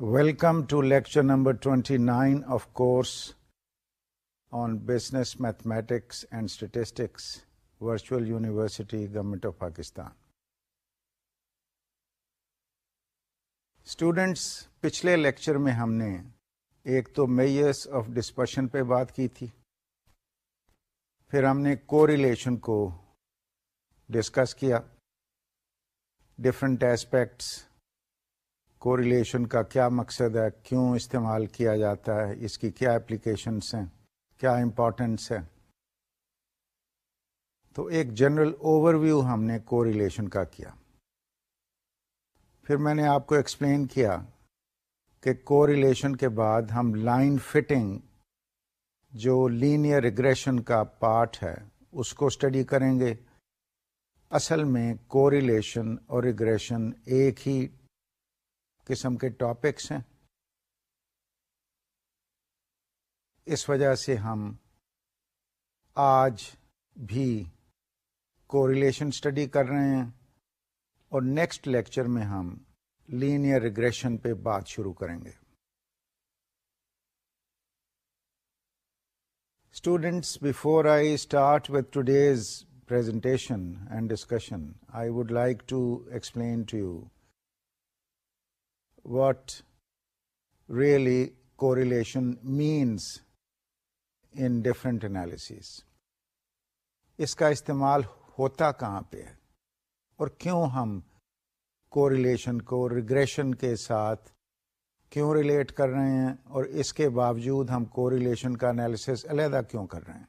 Welcome to lecture number twenty nine of course on business mathematics and statistics virtual university government of Pakistan students پچھلے lecture میں ہم نے ایک تو measures of discussion پہ بات کی تھی، پھر ہم نے کو ریلیشن کو ڈسکس کیا ڈفرینٹ ایسپیکٹس کو ریلیشن کا کیا مقصد ہے؟ کیوں استعمال کیا جاتا ہے؟ اس کی کیا اپلیکیشنس ہیں؟ کیا امپورٹینس ہے تو ایک جنرل اوور ویو ہم نے کو ریلیشن کا کیا۔ پھر میں نے آپ کو ایکسپلین کیا کہ کو ریلیشن کے بعد ہم لائن فٹنگ جو لینئر ریگریشن کا پارٹ ہے، اس کو اسٹڈی کریں گے۔ اصل میں کو ریلیشن اور ریگریشن ایک ہی قسم کے ٹاپکس ہیں۔ اس وجہ سے ہم آج بھی کو ریلیشن اسٹڈی کر رہے ہیں اور نیکسٹ لیکچر میں ہم لینئر ریگریشن پہ بات شروع کریں گے۔ Students before I start with today's presentation and discussion I would like to explain to you what really correlation means in different analyses اس کا استعمال ہوتا کہاں پہ ہے اور کیوں ہم کوریلیشن کو ریگریشن کے ساتھ کیوں ریلیٹ کر رہے ہیں اور اس کے باوجود ہم کو ریلیشن کا انالیسس علیحدہ کیوں کر رہے ہیں؟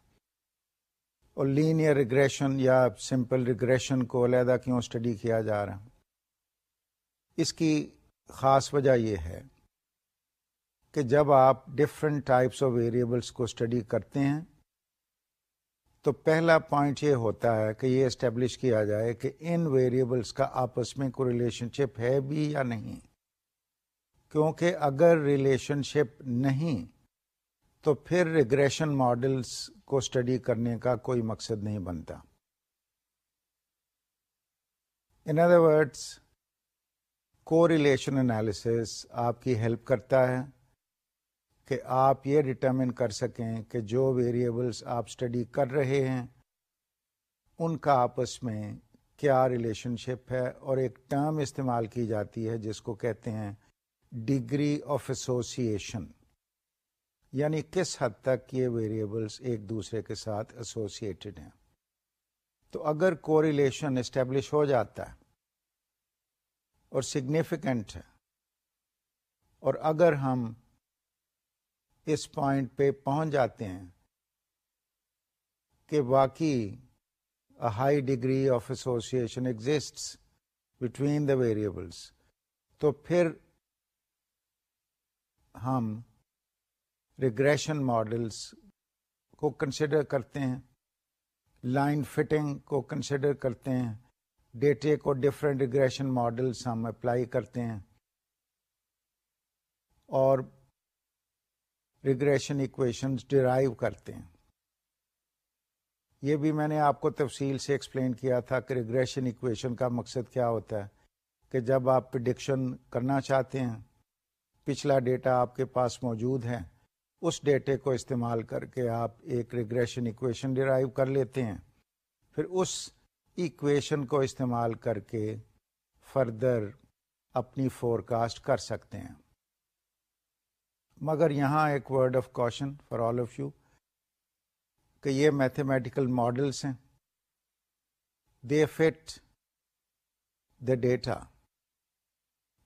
اور لینئر ریگریشن یا سمپل ریگریشن کو علیحدہ کیوں اسٹڈی کیا جا رہا اس کی خاص وجہ یہ ہے کہ جب آپ ڈفرنٹ ٹائپس آف ویریبلس کو اسٹڈی کرتے ہیں، تو پہلا پوائنٹ یہ ہوتا ہے کہ یہ اسٹیبلش کیا جائے کہ ان ویریبلس کا آپس میں کوئی ریلیشن شپ ہے بھی یا نہیں۔ کیونکہ اگر ریلیشن شپ نہیں، تو پھر ریگریشن ماڈلس کو اسٹڈی کرنے کا کوئی مقصد نہیں بنتا۔ In other words correlation analysis آپ کی ہیلپ کرتا ہے کہ آپ یہ ڈٹرمن کر سکیں کہ جو ویریبلس آپ اسٹڈی کر رہے ہیں، ان کا آپس میں کیا ریلیشن شپ ہے اور ایک ٹرم استعمال کی جاتی ہے جس کو کہتے ہیں ڈگری آف ایسوسیشن یعنی کس حد تک یہ ویریبلس ایک دوسرے کے ساتھ ایسوسیٹڈ ہیں۔ تو اگر کو ریلیشن اسٹیبلش ہو جاتا ہے اور سگنیفیکنٹ ہے۔ اور اگر ہم اس پوائنٹ پہ پہنچ جاتے ہیں کہ واقعی high degree of association exist between the variables تو پھر ہم ریگریشن ماڈلس کو کنسیڈر کرتے ہیں لائن فٹنگ کو کنسیڈر کرتے ہیں ڈیٹے کو ڈفرینٹ ریگریشن ماڈلس ہم اپلائی کرتے ہیں. اور ریگریشن اکویشنز ڈرائیو کرتے ہیں. یہ بھی میں نے آپ کو تفصیل سے ایکسپلین کیا تھا کہ ریگریشن اکویشن کا مقصد کیا ہوتا ہے. کہ جب آپ پرڈکشن کرنا چاہتے ہیں، پچھلا ڈیٹا آپ کے پاس موجود ہے، اس ڈیٹے کو استعمال کر کے آپ ایک ریگریشن اکویشن ڈرائیو کر لیتے ہیں. پھر اس اکویشن کو استعمال کر کے فردر اپنی فور کاسٹ کر سکتے ہیں۔ مگر یہاں ایک word of caution for all of you کہ یہ میتھمیٹیکل ماڈلس ہیں۔ They fit the data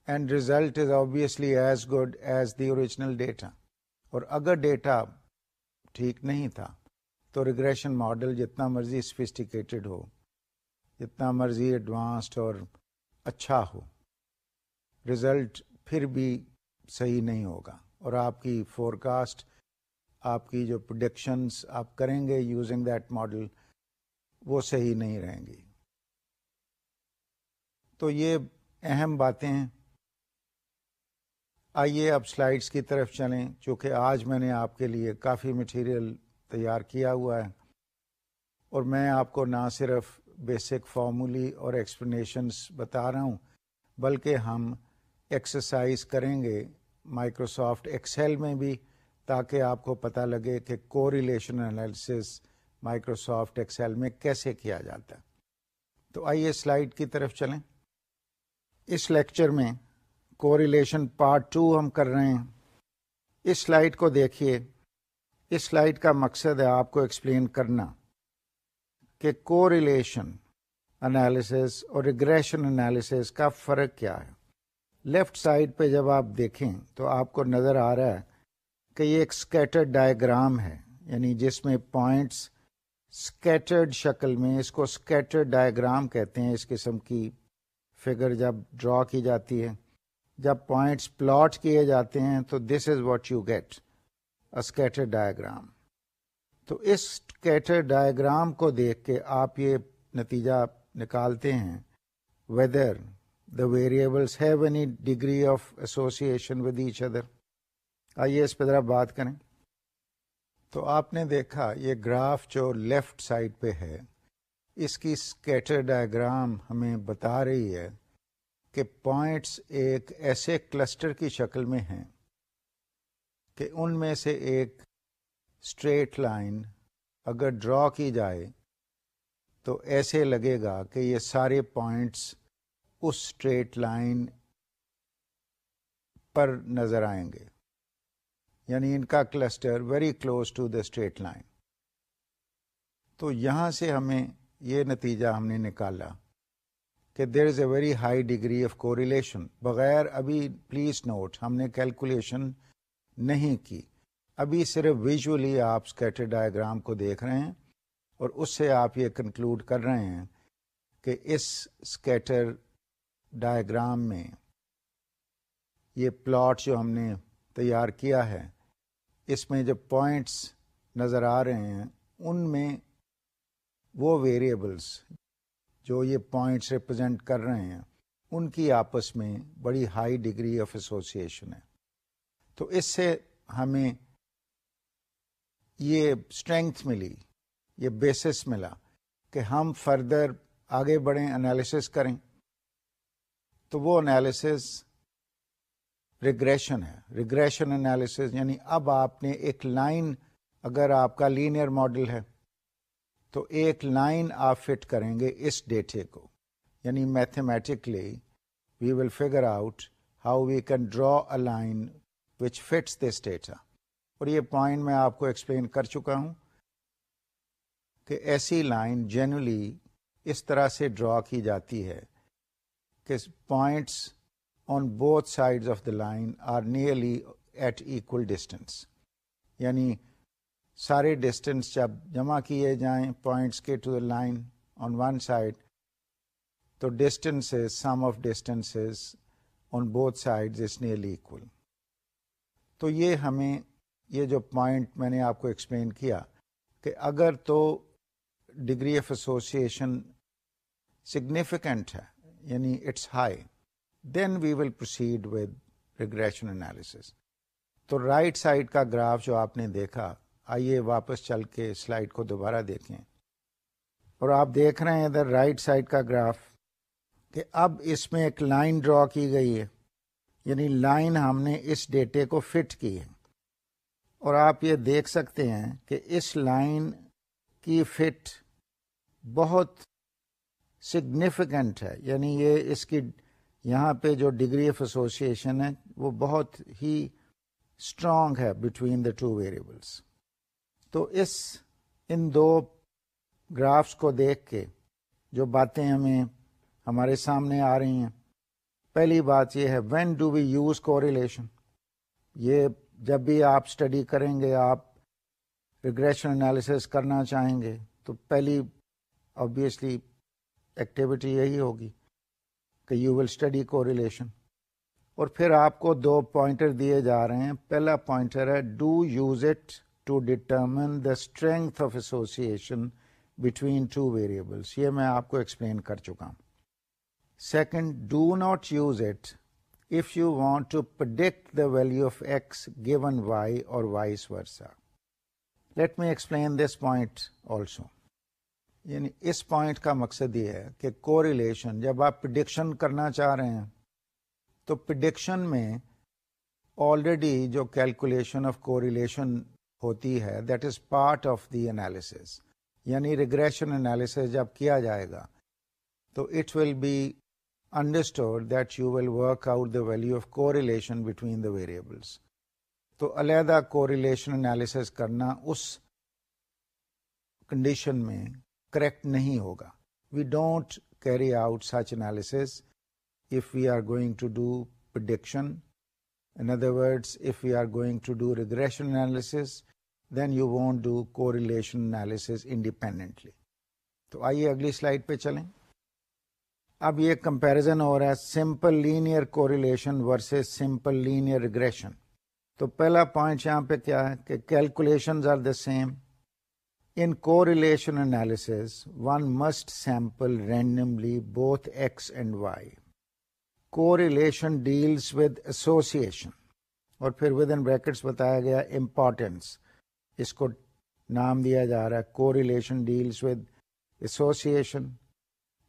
and result is obviously as good as the original data اور اگر ڈیٹا ٹھیک نہیں تھا تو ریگریشن ماڈل جتنا مرضی اسفسٹیکیٹڈ ہو۔ جتنا مرضی ایڈوانسڈ اور اچھا ہو ریزلٹ پھر بھی صحیح نہیں ہوگا۔ اور آپ کی فور کاسٹ آپ کی جو پروڈکشنس آپ کریں گے یوزنگ دیٹ ماڈل وہ صحیح نہیں رہیں گی۔ تو یہ اہم باتیں۔ ہیں آئیے اب سلائڈس کی طرف چلیں، چونکہ آج میں نے آپ کے لیے کافی مٹیریل تیار کیا ہوا ہے۔ اور میں آپ کو نہ صرف بیسک فارمولی اور ایکسپلینیشنس بتا رہا ہوں، بلکہ ہم ایکسرسائز کریں گے مائکروسافٹ ایکسل میں بھی تاکہ آپ کو پتہ لگے کہ correlation analysis Microsoft Excel میں کیسے کیا جاتا ہے۔ تو آئیے سلائڈ کی طرف چلیں۔ اس لیکچر میں کو ریلیشن پارٹ ٹو ہم کر رہے ہیں۔ اس سلائڈ کو دیکھیے۔ اس سلائڈ کا مقصد ہے آپ کو ایکسپلین کرنا۔ کہ کو ریلیشن انالیسس اور ریگریشن انالیسس کا فرق کیا ہے۔ لیفٹ سائڈ پہ جب آپ دیکھیں تو آپ کو نظر آ رہا ہے کہ یہ ایک اسکیٹرڈ ڈائیگرام ہے یعنی جس میں پوائنٹس اسکیٹرڈ شکل میں اس کو اسکیٹرڈ ڈائیگرام کہتے ہیں۔ اس قسم کی فگر جب ڈرا کی جاتی ہے، جب پوائنٹس پلاٹ کیے جاتے ہیں تو this is what you get scatter diagram تو اس اسکیٹر ڈائگرام کو دیکھ کے آپ یہ نتیجہ نکالتے ہیں۔ Whether the variables have any degree of association with each other آئیے اس پہ ذرا بات کریں۔ تو آپ نے دیکھا یہ گراف جو لیفٹ سائڈ پہ ہے، اس کی اسکیٹر ڈائگرام ہمیں بتا رہی ہے کہ پوائنٹس ایک ایسے کلسٹر کی شکل میں ہیں کہ ان میں سے ایک اسٹریٹ لائن اگر ڈرا کی جائے تو ایسے لگے گا کہ یہ سارے پوائنٹس اس اسٹریٹ لائن پر نظر آئیں گے۔ یعنی ان کا cluster very close to the straight line تو یہاں سے ہمیں یہ نتیجہ ہم نے نکالا کہ there is a very high degree of correlation بغیر ابھی پلیز نوٹ ہم نے کیلکولیشن نہیں کی۔ ابھی صرف ویژولی آپ اسکیٹر ڈائگرام کو دیکھ رہے ہیں اور اس سے آپ یہ کنکلوڈ کر رہے ہیں کہ اس اسکیٹر ڈائگرام میں یہ پلاٹ جو ہم نے تیار کیا ہے، اس میں جو پوائنٹس نظر آ رہے ہیں، ان میں وہ ویریبلس جو یہ پوائنٹس ریپرزینٹ کر رہے ہیں، ان کی آپس میں بڑی ہائی ڈگری آف ایسوسیشن ہے۔ تو اس سے ہمیں یہ اسٹرینگتھ ملی، یہ بیسس ملا کہ ہم فردر آگے بڑھیں انالیسس کریں۔ تو وہ انالیسس ریگریشن ہے۔ ریگریشن انالیسس یعنی اب آپ نے ایک لائن اگر آپ کا لینئر ماڈل ہے، تو ایک لائن آپ فٹ کریں گے اس ڈیٹے کو۔ یعنی mathematically we will figure out how we can draw a line which fits this data اور یہ پوائنٹ میں آپ کو ایکسپلین کر چکا ہوں کہ ایسی لائن جنرلی اس طرح سے ڈرا کی جاتی ہے کہ points on both side of the line are nearly at equal distance یعنی سارے ڈسٹینس جب جمع کیے جائیں پوائنٹس کے to the line on one side تو distance sum of distance on both side is nearly equal تو یہ ہمیں یہ جو پوائنٹ میں نے آپ کو ایکسپلین کیا کہ اگر تو ڈگری آف ایسوسیشن سگنیفیکینٹ ہے یعنی it's high then we will proceed with regression analysis تو رائٹ سائڈ کا گراف جو آپ نے دیکھا، آئیے واپس چل کے سلائڈ کو دوبارہ دیکھیں۔ اور آپ دیکھ رہے ہیں ادھر رائٹ سائڈ کا گراف کہ اب اس میں ایک لائن ڈرا کی گئی ہے یعنی لائن ہم نے اس ڈیٹے کو فٹ کی ہے۔ اور آپ یہ دیکھ سکتے ہیں کہ اس لائن کی فٹ بہت سگنیفیکنٹ ہے۔ یعنی یہ اس کی یہاں پہ جو ڈگری آف ایسوسیشن ہے، وہ بہت ہی اسٹرانگ ہے بٹوین دا ٹو ویریبلس تو اس، ان دو گرافس کو دیکھ کے جو باتیں ہمیں ہمارے سامنے آ رہی ہیں، پہلی بات یہ ہے when do we use correlation یہ جب بھی آپ اسٹڈی کریں گے، آپ ریگریشن انالیسس کرنا چاہیں گے، تو پہلی آبیسلی ایکٹیویٹی یہی ہوگی کہ you will study correlation اور پھر آپ کو دو پوائنٹر دیے جا رہے ہیں۔ پہلا پوائنٹر ہے do use it to determine the strength of association between two variables یہ میں آپ کو ایکسپلین کر چکا ہوں۔ Second do not use it if you want to predict the value of X given Y اور vice versa let me explain this point also یعنی اس پوائنٹ کا مقصد یہ ہے کہ کو ریلیشن جب آپ پرڈکشن کرنا چاہ رہے ہیں، تو پرڈکشن میں آلریڈی جو کیلکولیشن آف کو ریلیشن ہوتی ہے that is part of the analysis یعنی ریگریشن انالیس جب کیا جائے گا، تو it will be understood that you will work out the value of correlation between the variables تو علیحدہ کو ریلیشن کرنا اس کنڈیشن میں کریکٹ نہیں ہوگا we don't carry out such analysis if we are going to do prediction. In other words, if we are going to do regression analysis, then you won't do correlation analysis independently. تو آئیے اگلی slide پہ چلیں اب یہ comparison ہو رہا ہے simple linear correlation versus simple linear regression. تو پہلا پوائنٹ یہاں پہ کیا ہے کہ calculation are the same. In correlation analysis one must sample randomly both X and Y correlation deals with association اور پھر ود ان بریکٹس بتایا گیا امپورٹینس اس کو نام دیا جا رہا ہے۔ Correlation deals with association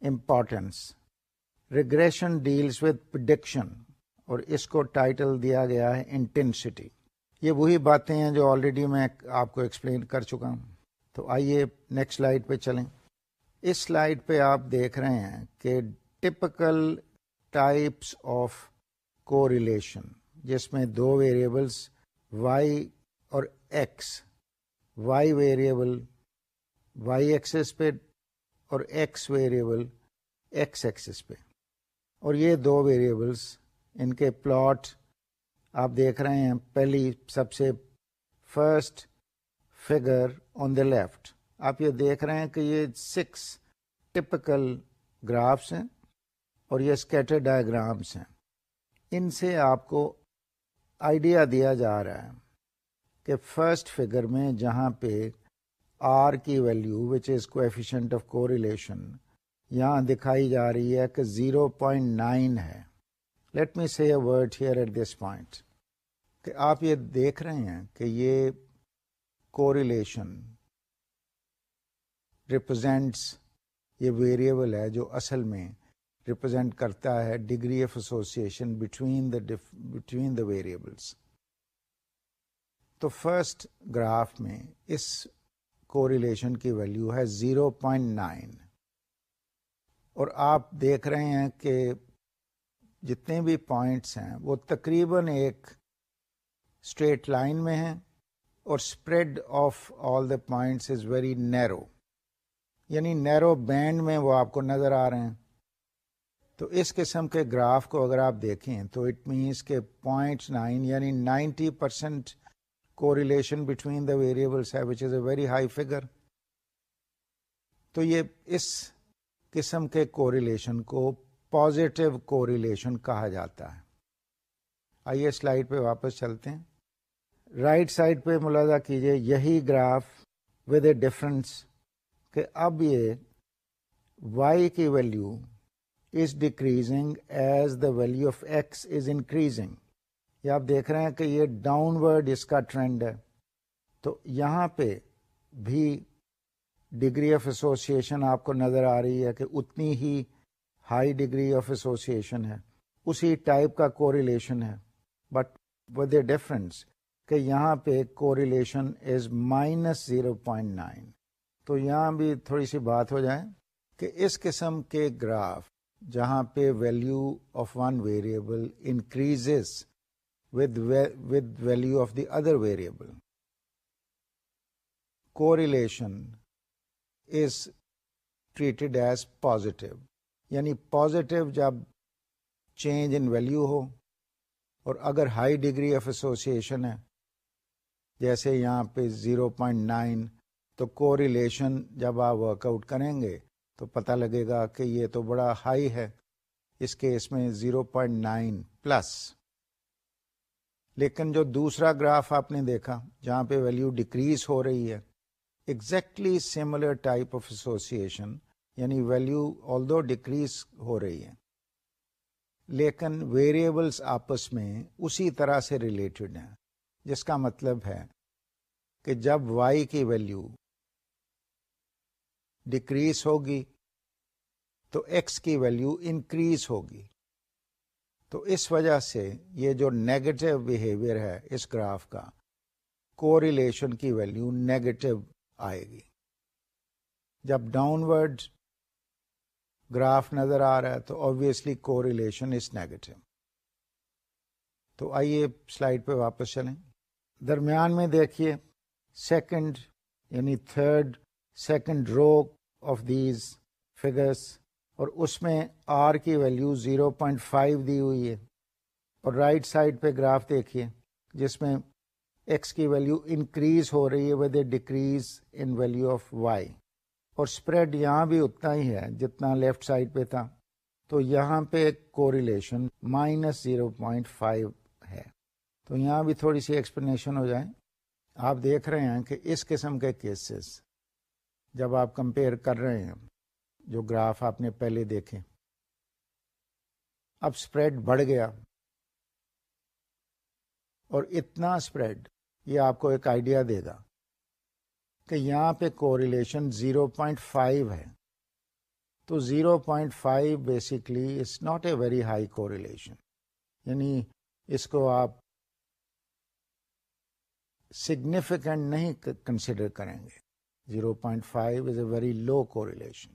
importance regression deals with prediction اور اس کو ٹائٹل دیا گیا ہے انٹینسٹی یہ وہی باتیں ہیں جو آلریڈی میں آپ کو ایکسپلین کر چکا ہوں. تو آئیے نیکسٹ سلائڈ پہ چلیں. اس سلائڈ پہ آپ دیکھ رہے ہیں کہ typical types of correlation جس میں دو ویریبلس وائی اور X Y variable Y axis پہ اور ایکس ویریبل ایکس ایکسس پہ. اور یہ دو ویریبلس ان کے پلاٹ آپ دیکھ رہے ہیں، پہلی سب سے first figure on the left آپ یہ دیکھ رہے ہیں کہ یہ سکس ٹپکل گرافس ہیں اور یہ اسکیٹر ڈائگرامس ہیں۔ ان سے آپ کو آئیڈیا دیا جا رہا ہے کہ فرسٹ فگر میں جہاں پہ آر کی value which is coefficient of correlation یہاں دکھائی جا رہی ہے کہ زیرو پوائنٹ نائن ہے۔ Let me say a word here at this point کہ آپ یہ دیکھ رہے ہیں کہ یہ کو ریلیشن ریپرزینٹس یہ ویریبل ہے جو اصل میں ریپرزینٹ کرتا ہے degree of association between the between the variables تو فرسٹ گراف میں اس کو ریلیشن کی ویلو ہے زیرو پوائنٹ نائن۔ اور آپ دیکھ رہے ہیں کہ جتنے بھی پوائنٹس ہیں، وہ تقریباً ایک اسٹریٹ لائن میں ہیں اور spread of all the points is very narrow یعنی نیرو بینڈ میں وہ آپ کو نظر آ رہے ہیں۔ تو اس قسم کے گراف کو اگر آپ دیکھیں تو اٹ مینس کے پوائنٹ نائن یعنی ninety percent correlation between the variables ہے which is a very high figure تو یہ اس قسم کے کو ریلیشن کو پازیٹو کو ریلیشن کہا جاتا ہے۔ آئیے سلائڈ پہ واپس چلتے ہیں۔ رائٹ right سائڈ پہ ملازہ کیجیے، یہی گراف ود اے ڈفرنس کہ اب یہ وائی کی value is decreasing as the value of X is increasing یہ آپ دیکھ رہے ہیں کہ یہ ڈاؤن ورڈ اس کا ٹرینڈ ہے۔ تو یہاں پہ بھی ڈگری آف ایسوسیشن آپ کو نظر آ رہی ہے کہ اتنی ہی ہائی ڈگری آف ایسوسیشن ہے اسی ٹائپ کا کو ریلیشن ہے بٹ ود اے ڈفرنس کہ یہاں پہ correlation is minus zero point nine تو یہاں بھی تھوڑی سی بات ہو جائے کہ اس قسم کے گراف جہاں پہ value of one variable increase with with value of the other variable correlation is treated as positive یعنی پازیٹو جب چینج ان ویلو ہو، اور اگر ہائی ڈگری آف ایسوسیشن ہے، جیسے یہاں پہ زیرو پوائنٹ نائن تو کو ریلیشن جب آپ ورک آؤٹ کریں گے، تو پتہ لگے گا کہ یہ تو بڑا ہائی ہے، اس کیس میں زیرو پوائنٹ نائن پلس لیکن جو دوسرا گراف آپ نے دیکھا، جہاں پہ ویلو ڈکریز ہو رہی ہے exactly similar type of association یعنی ویلو آل دو ڈکریز ہو رہی ہے لیکن ویریبلس آپس میں اسی طرح سے ریلیٹڈ ہیں جس کا مطلب ہے کہ جب وائی کی ویلو ڈکریز ہوگی تو ایکس کی ویلو انکریز ہوگی تو اس وجہ سے یہ جو نیگیٹو بہیویئر ہے اس گراف کا کو ریلیشن کی ویلو نیگیٹو آئے گی۔ جب ڈاؤن ورڈ گراف نظر آ رہا ہے تو آبویسلی کو ریلیشن از نیگیٹو تو آئیے سلائڈ پہ واپس چلیں۔ درمیان میں دیکھیے سیکنڈ یعنی third second row of these figures اور اس میں آر کی ویلو زیرو پوائنٹ فائیو دی ہوئی ہے۔ اور رائٹ سائڈ پہ گراف دیکھیے جس میں ایکس کی ویلو انکریز ہو رہی ہے with a decrease in value of Y اور اسپریڈ یہاں بھی اتنا ہی ہے جتنا لیفٹ سائڈ پہ تھا۔ تو یہاں پہ correlation minus zero point five ہے۔ تو یہاں بھی تھوڑی سی ایکسپلینیشن ہو جائے۔ آپ دیکھ رہے ہیں کہ اس قسم کے کیسز جب آپ کمپیئر کر رہے ہیں، جو گراف آپ نے پہلے دیکھے۔ اب اسپریڈ بڑھ گیا۔ اور اتنا اسپریڈ یہ آپ کو ایک آئیڈیا دے گا کہ یہاں پہ correlation zero point five ہے۔ تو zero point five basically it's not a very high correlation یعنی اس کو آپ سگنیفیکینٹ نہیں کنسیڈر کریں گے۔ Zero point five is a very low correlation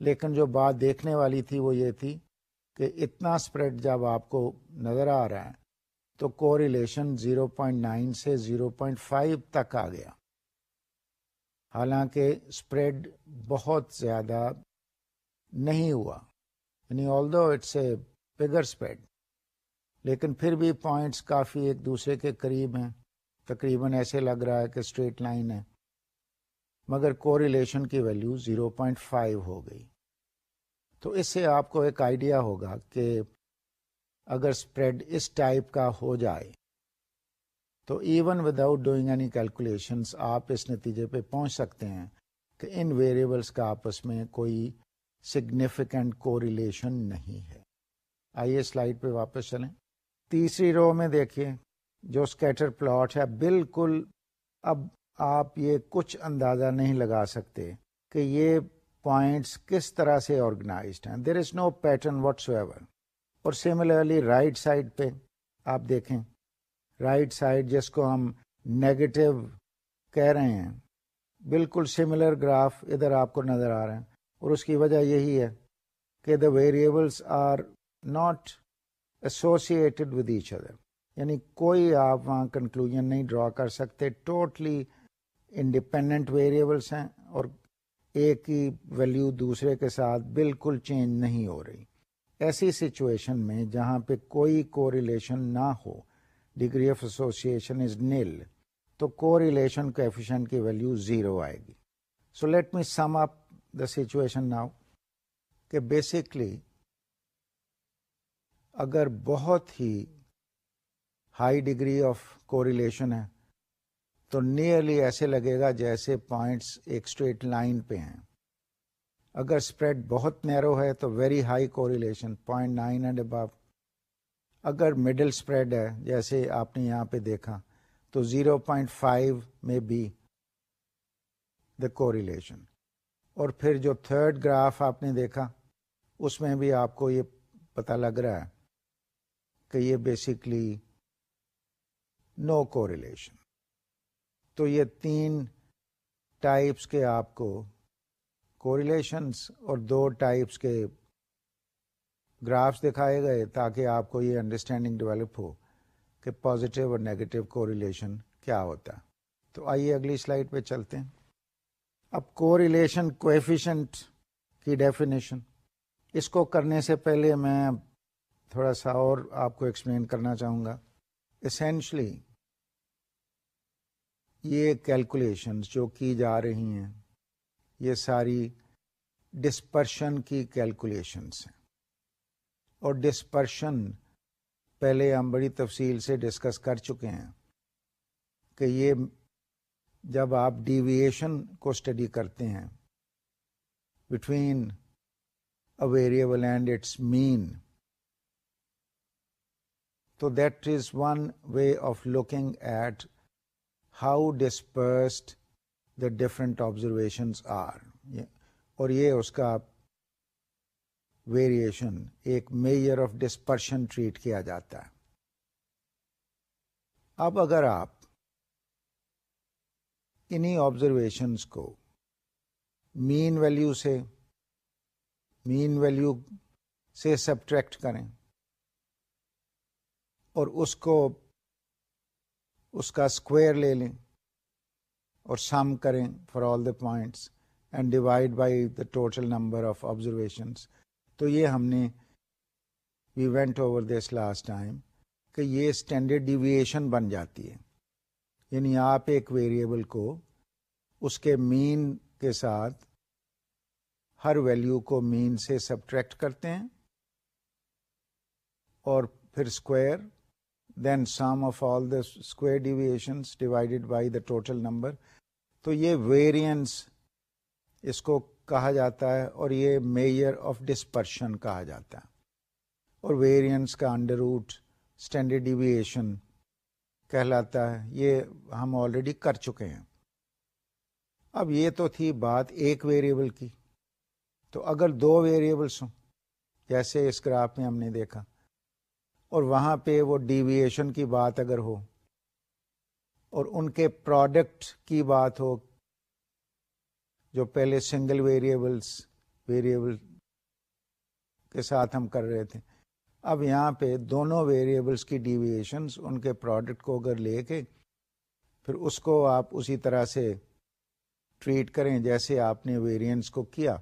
لیکن جو بات دیکھنے والی تھی وہ یہ تھی کہ اتنا اسپریڈ جب آپ کو نظر آ رہا ہے تو correlation zero point nine سے زیرو پوائنٹ فائیو تک آ گیا۔ حالانکہ اسپریڈ بہت زیادہ نہیں ہوا یعنی آل though it's a bigger spread لیکن پھر بھی پوائنٹس کافی ایک دوسرے کے قریب ہیں۔ تقریباً ایسے لگ رہا ہے کہ اسٹریٹ لائن ہے۔ مگر کو ریلیشن کی ویلو زیرو پوائنٹ فائیو ہو گئی۔ تو اس سے آپ کو ایک آئیڈیا ہوگا کہ اگر اسپریڈ اس ٹائپ کا ہو جائے، تو even without doing any calculation آپ اس نتیجے پہ پہنچ سکتے ہیں کہ ان ویریبلس کا آپس میں کوئی سگنیفیکینٹ کو ریلیشن نہیں ہے۔ آئیے سلائڈ پہ واپس چلیں۔ تیسری رو میں دیکھیے، جو اسکیٹر پلاٹ ہے، بالکل اب آپ یہ کچھ اندازہ نہیں لگا سکتے کہ یہ پوائنٹس کس طرح سے آرگنائزڈ ہیں۔ There is no pattern whatsoever اور سملرلی رائٹ سائڈ پہ آپ دیکھیں۔ رائٹ سائڈ جس کو ہم نیگیٹو کہہ رہے ہیں، بالکل سملر گراف ادھر آپ کو نظر آ رہے ہیں اور اس کی وجہ یہی ہے کہ the variables are not associated with each other یعنی کوئی آپ وہاں کنکلوژ نہیں ڈرا کر سکتے۔ ٹوٹلی انڈیپینڈنٹ ویریبلس ہیں اور ایک ہی ویلو دوسرے کے ساتھ بالکل چینج نہیں ہو رہی۔ ایسی سچویشن میں جہاں پہ کوئی کو ریلیشن نہ ہو degree of association is nil تو کو ریلیشن کوفیشن کی ویلو زیرو آئے گی۔ So let me sum up the situation now کہ بیسکلی اگر بہت ہی high degree of correlation ہے، تو نیئرلی ایسے لگے گا جیسے پوائنٹس ایک اسٹریٹ لائن پہ ہیں۔ اگر اسپریڈ بہت نیرو ہے تو very high correlation point nine and above اگر مڈل اسپریڈ ہے، جیسے آپ نے یہاں پہ دیکھا، تو زیرو پوائنٹ فائیو میں بی دا کو ریلیشن اور پھر جو تھرڈ گراف آپ نے دیکھا، اس میں بھی آپ کو یہ پتا لگ رہا ہے کہ یہ بیسکلی نو کو ریلیشن تو یہ تین ٹائپس کے آپ کو کوریلیشنس اور دو ٹائپس کے گرافس دکھائے گئے تاکہ آپ کو یہ انڈرسٹینڈنگ ڈیولپ ہو کہ پازیٹیو اور نیگیٹو کو ریلیشن کیا ہوتا ہے۔ تو آئیے اگلی سلائڈ پہ چلتے ہیں۔ اب کو ریلیشن کوفیشنٹ کی ڈیفینیشن اس کو کرنے سے پہلے میں تھوڑا سا اور آپ کو ایکسپلین کرنا چاہوں گا۔ اسینشلی یہ کیلکولیشن جو کی جا رہی ہیں یہ ساری ڈسپرشن کی کیلکولیشنس ہیں۔ اور ڈسپرشن پہلے ہم بڑی تفصیل سے ڈسکس کر چکے ہیں کہ یہ جب آپ ڈیویشن کو اسٹڈی کرتے ہیں between a variable and its mean تو that is one way of looking at how dispersed the different observations are اور یہ اس کا ویریشن ایک میئر آف ڈسپرشن ٹریٹ کیا جاتا ہے۔ اب اگر آپ انہی آبزرویشنس کو مین ویلیو سے مین ویلیو سے سبٹریکٹ کریں اور اس کو، اس کا اسکوئر لے لیں اور سم کریں for all the points and divide by the total number of observations تو یہ ہم نے we went over this last time کہ یہ اسٹینڈرڈ ڈیویشن بن جاتی ہے. یعنی آپ ایک ویریبل کو اس کے مین کے ساتھ ہر ویلیو کو مین سے سبٹریکٹ کرتے ہیں اور پھر square then sum of all the square deviations divided by the total number تو یہ ویریئنس اس کو کہا جاتا ہے اور یہ میئر آف ڈسپرشن کہا جاتا ہے۔ اور ویریئنس کا انڈر روٹ اسٹینڈرڈ ڈیویشن کہلاتا ہے۔ یہ ہم آلریڈی کر چکے ہیں۔ اب یہ تو تھی بات ایک ویریبل کی۔ تو اگر دو ویریبلس ہوں، جیسے اس گراف میں ہم نے دیکھا، اور وہاں پہ وہ ڈیویشن کی بات اگر ہو اور ان کے پروڈکٹ کی بات ہو، جو پہلے سنگل ویریبلس ویریبل کے ساتھ ہم کر رہے تھے۔ اب یہاں پہ دونوں ویریبلس کی ڈیویشنس ان کے پروڈکٹ کو اگر لے کے، پھر اس کو آپ اسی طرح سے ٹریٹ کریں جیسے آپ نے ویریئنس کو کیا۔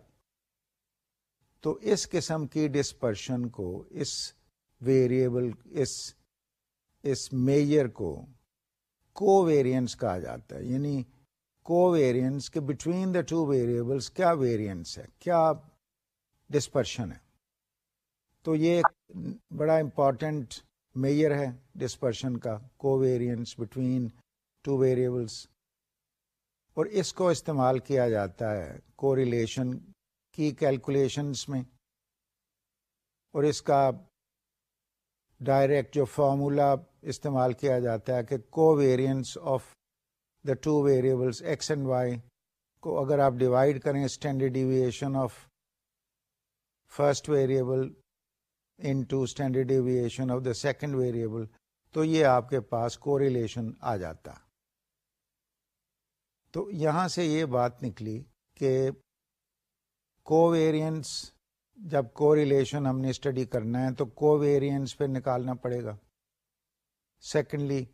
تو اس قسم کی ڈسپرشن کو، اس ویریبل اس اس میئر کو کو ویریئنس کہا جاتا ہے یعنی کو ویریئنس کے بٹوین دا ٹو ویریبلس کیا ویریئنس ہے، کیا ڈسپرشن ہے۔ تو یہ ایک بڑا امپورٹنٹ میئر ہے ڈسپرشن کا کو ویریئنس بٹوین ٹو ویریبلس اور اس کو استعمال کیا جاتا ہے کو ریلیشن کی کیلکولیشنس میں۔ اور اس کا ڈائریکٹ جو فارمولا استعمال کیا جاتا ہے کہ covariance of the two variables X and Y کو اگر آپ ڈیوائڈ کریں standard deviation of first variable into standard deviation of the second variable تو یہ آپ کے پاس کو ریلیشن آ جاتا۔ تو یہاں سے یہ بات نکلی کہ کو ویریئنس جب کو ریلیشن ہم نے اسٹڈی کرنا ہے، تو کو ویریئنس پہ نکالنا پڑے گا۔ سیکنڈلی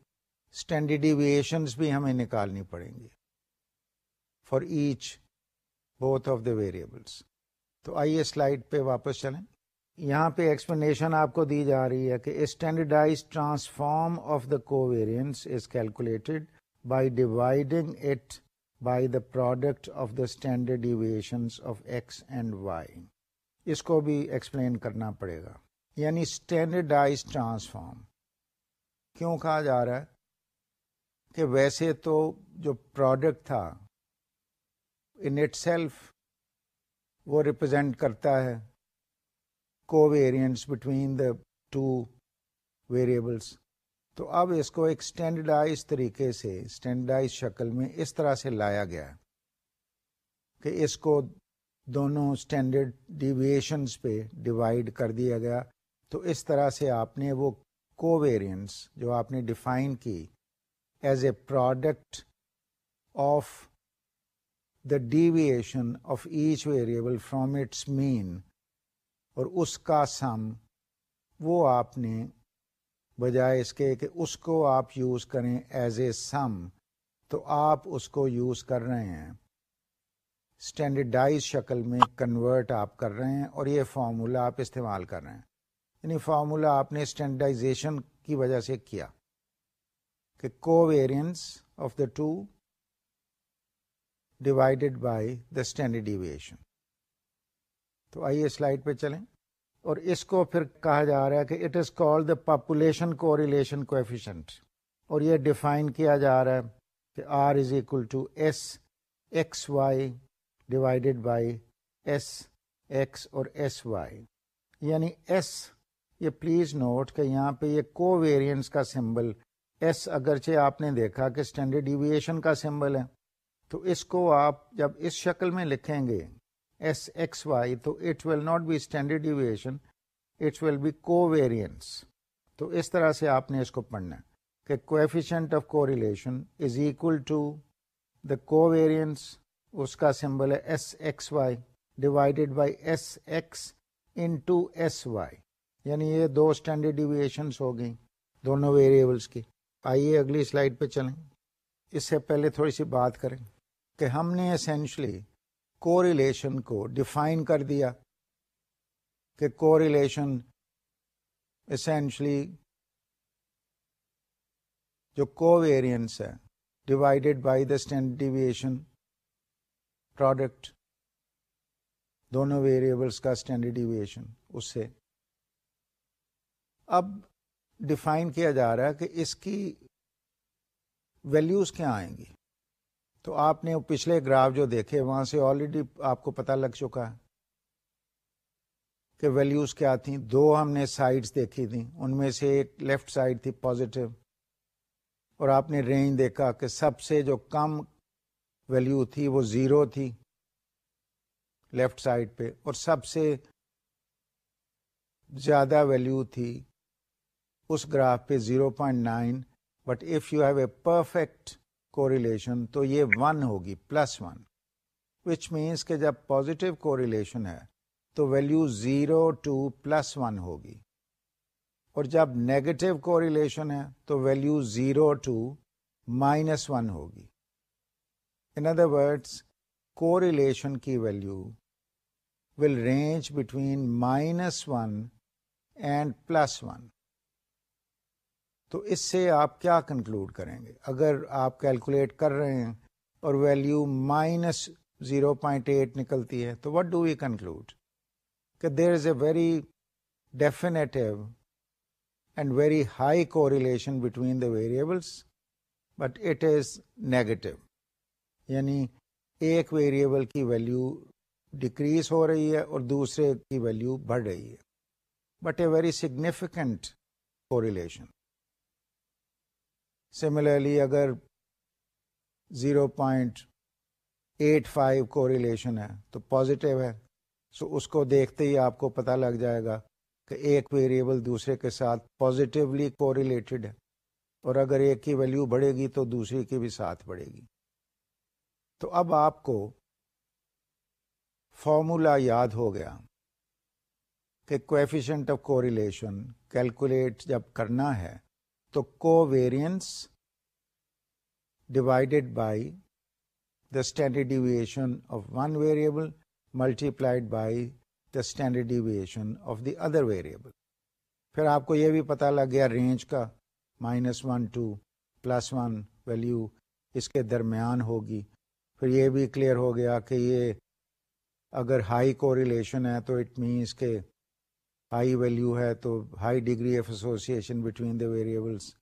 اسٹینڈرڈ ڈیویشنس بھی ہمیں نکالنی پڑیں گی for each both of the variables تو آئیے سلائڈ پہ واپس چلیں۔ یہاں پہ ایکسپلینیشن آپ کو دی جا رہی ہے کہ standardise transform of the covariance is calculated by dividing it by the product of the standard deviation of X and Y اس کو بھی ایکسپلین کرنا پڑے گا۔ یعنی اسٹینڈرڈائز ٹرانسفارم کیوں کہا جا رہا ہے کہ ویسے تو جو پروڈکٹ تھا ان اٹ سیلف وہ ریپرزینٹ کرتا ہے covariance between the two variables تو اب اس کو ایک اسٹینڈرڈائز طریقے سے اسٹینڈرڈائز شکل میں اس طرح سے لایا گیا کہ اس کو دونوں اسٹینڈرڈ ڈیویشنس پہ ڈیوائڈ کر دیا گیا۔ تو اس طرح سے آپ نے وہ کوویرینس جو آپ نے ڈیفائن کی as a product of the deviation of each variable from its mean اور اس کا سم وہ آپ نے بجائے اس کے کہ اس کو آپ یوز کریں ایز اے سم تو آپ اس کو یوز کر رہے ہیں۔ اسٹینڈرڈائز شکل میں کنورٹ آپ کر رہے ہیں اور یہ فارمولا آپ استعمال کر رہے ہیں۔ یعنی فارمولا آپ نے اسٹینڈرڈائزیشن کی وجہ سے کیا کہ covariance of the two divided by the standard deviation. تو آئیے سلائڈ پہ چلیں۔ اور اس کو پھر کہا جا رہا ہے کہ it is called the population correlation coefficient. اور یہ ڈیفائن کیا جا رہا ہے کہ R is equal to S X Y divided by S X اور ایس وائی۔ یعنی ایس یہ پلیز نوٹ کہ یہاں پہ یہ کو ویریئنس کا سمبل ایس اگرچہ آپ نے دیکھا کہ اسٹینڈرڈ ڈیویشن کا سمبل ہے۔ تو اس کو آپ جب اس شکل میں لکھیں گے ایس ایکس وائی تو it will not be standard deviation, it will be covariance تو اس طرح سے آپ نے اس کو پڑھنا کہ coefficient of correlation is equal to the covariance اس کا سمبل ہے S X Y divided by S X into S Y. یعنی یہ دو اسٹینڈرڈ ڈیویشنس ہو گئی دونوں ویریبلس کی۔ آئیے اگلی سلائڈ پہ چلیں۔ اس سے پہلے تھوڑی سی بات کریں کہ ہم نے اسینشلی کو ریلیشن کو ڈیفائن کر دیا کہ کو ریلیشن اسینشلی جو کو ویریئنس ہے divided by the stand deviation product دونوں ویریبلس کا اسٹینڈرڈ ڈیویشن اس سے۔ اب ڈیفائن کیا جا رہا ہے کہ اس کی ویلیوز کیا آئیں گی؟ تو آپ نے پچھلے گراف جو دیکھے، وہاں سے آلریڈی آپ کو پتا لگ چکا ہے کہ ویلیوز کیا تھیں۔ دو ہم نے سائڈس دیکھی تھیں، ان میں سے ایک لیفٹ سائڈ تھی پازیٹو اور آپ نے رینج دیکھا کہ سب سے جو کم ویلیو تھی وہ زیرو تھی لیفٹ سائڈ پہ، اور سب سے زیادہ ویلیو تھی اس گراف پہ zero point nine but if you have a perfect correlation تو یہ ون ہوگی پلس ون وچ مینس کہ جب پوزیٹو کو ریلیشن ہے، تو value zero to plus one ہوگی. اور جب نیگیٹو کو ریلیشن ہے، تو value zero to minus one ہوگی. In other words correlation کی value will range between minus one and plus one تو اس سے آپ کیا کنکلوڈ کریں گے؟ اگر آپ کیلکولیٹ کر رہے ہیں اور value minus zero point eight نکلتی ہے، تو وٹ ڈو وی کنکلوڈ کہ there is a very definitive and very high correlation between the variables but it is negative یعنی ایک ویریبل کی ویلو ڈکریز ہو رہی ہے اور دوسرے کی ویلو بڑھ رہی ہے. But a very significant correlation similarly اگر zero point eight five correlation ہے، تو پازیٹیو ہے. سو اس کو دیکھتے ہی آپ کو پتا لگ جائے گا کہ ایک ویریبل دوسرے کے ساتھ پازیٹیولی کو ریلیٹڈ ہے اور اگر ایک کی ویلو بڑھے گی تو دوسری کی بھی ساتھ بڑھے گی تو اب آپ کو فارمولا یاد ہو گیا کہ coefficient of correlation calculate جب کرنا ہے تو covariance divided by the standard deviation of one variable multiplied by the standard deviation of the other variable پھر آپ کو یہ بھی پتا لگ گیا رینج کا minus one to plus one value اس کے درمیان ہوگی۔ پھر یہ بھی کلیئر ہو گیا کہ یہ اگر ہائی کو ریلیشن ہے تو اٹ مینس کہ ہائی ویلو ہے تو high degree of association between the variables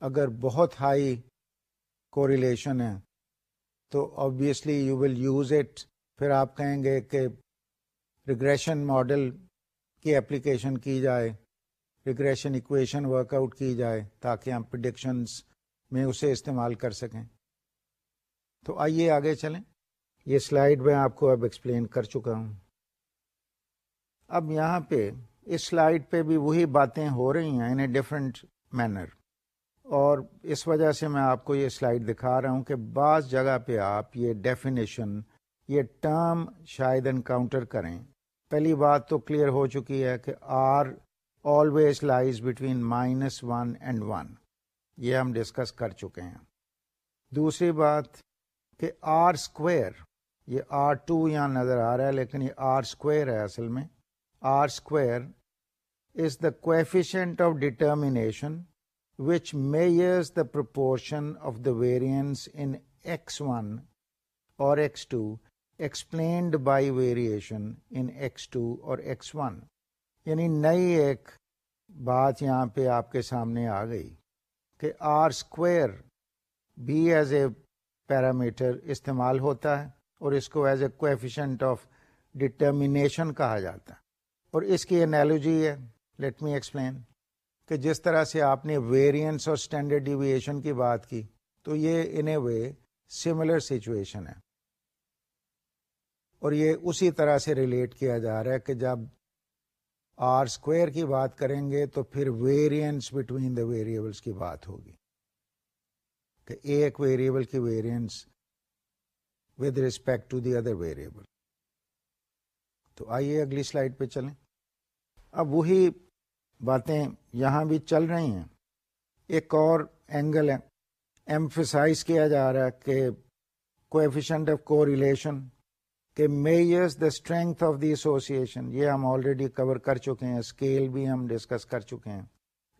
اگر بہت ہائی کو ریلیشن ہے تو obviously you will use it پھر آپ کہیں گے کہ ریگریشن ماڈل کی اپلیکیشن کی جائے ریگریشن اکویشن ورک آؤٹ کی جائے تاکہ ہم پرڈکشنس میں اسے استعمال کر سکیں۔ تو آئیے آگے چلیں۔ یہ سلائڈ میں آپ کو اب ایکسپلین کر چکا ہوں۔ اب یہاں پہ اس سلائڈ پہ بھی وہی باتیں ہو رہی ہیں ان اے ڈفرینٹ مینر اور اس وجہ سے میں آپ کو یہ سلائڈ دکھا رہا ہوں کہ بعض جگہ پہ آپ یہ ڈیفینیشن یہ ٹرم شاید انکاؤنٹر کریں۔ پہلی بات تو کلیئر ہو چکی ہے کہ R always lies between minus one and one یہ ہم ڈسکس کر چکے ہیں۔ دوسری بات کہ آر اسکوئر یہ آر ٹو یہاں نظر آ رہا ہے لیکن یہ آر اسکوئر ہے اصل میں۔ R square is the coefficient of determination which measures the proportion of the variance in X one اور X two explained by variation in X two اور ایکس ون یعنی نئی ایک بات یہاں پہ آپ کے سامنے آ گئی کہ آر اسکوئر بھی ایز اے پیرامیٹر استعمال ہوتا ہے اور اس کو as a coefficient of determination کہا جاتا ہے۔ اور اس کی انالوجی ہے. لیٹ می ایکسپلین کہ جس طرح سے آپ نے ویریئنس اور اسٹینڈرڈ ڈیویشن کی بات کی، تو یہ ان اے وے سملر سچویشن ہے. اور یہ اسی طرح سے ریلیٹ کیا جا رہا ہے کہ جب آر اسکوئر کی بات کریں گے، تو پھر ویریئنس بٹوین دا ویریبلس کی بات ہوگی. کہ ایک ویریبل کی variance with respect to the other variable تو آئیے اگلی سلائڈ پہ چلیں. اب وہی باتیں یہاں بھی چل رہی ہیں۔ ایک اور اینگل ہے۔ ایمفیسائز کیا جا رہا ہے کہ کوفیشنٹ آف کو ریلیشن کہ measures the strength of the association یہ ہم آلریڈی کور کر چکے ہیں۔ اسکیل بھی ہم ڈسکس کر چکے ہیں۔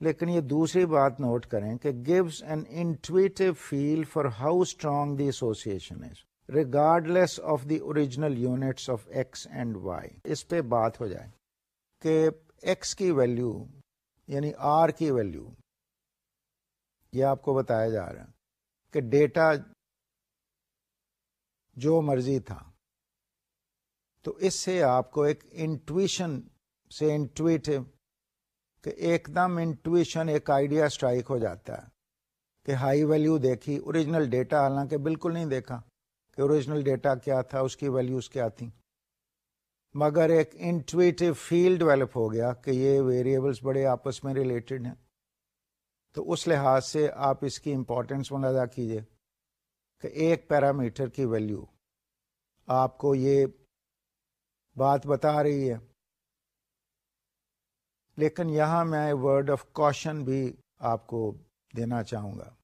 لیکن یہ دوسری بات نوٹ کریں کہ gives an intuitive feel for how strong the association is regardless of the original units of X and Y اس پہ بات ہو جائے۔ کہ ایکس کی ویلو یعنی آر کی ویلو یہ آپ کو بتایا جا رہا کہ ڈیٹا جو مرضی تھا، تو اس سے آپ کو ایک انٹویشن سے انٹویٹو کہ ایک دم انٹویشن ایک آئیڈیا اسٹرائک ہو جاتا ہے کہ ہائی ویلیو دیکھی اوریجنل ڈیٹا حالانکہ بالکل نہیں دیکھا کہ اوریجنل ڈیٹا کیا تھا، اس کی ویلیوز کیا تھیں۔ مگر ایک انٹویٹو فیل ڈیولپ ہو گیا کہ یہ ویریبلس بڑے آپس میں ریلیٹڈ ہیں۔ تو اس لحاظ سے آپ اس کی امپورٹینس ملازہ کیجیے کہ ایک پیرامیٹر کی ویلیو آپ کو یہ بات بتا رہی ہے۔ لیکن یہاں میں ورڈ آف کوشن بھی آپ کو دینا چاہوں گا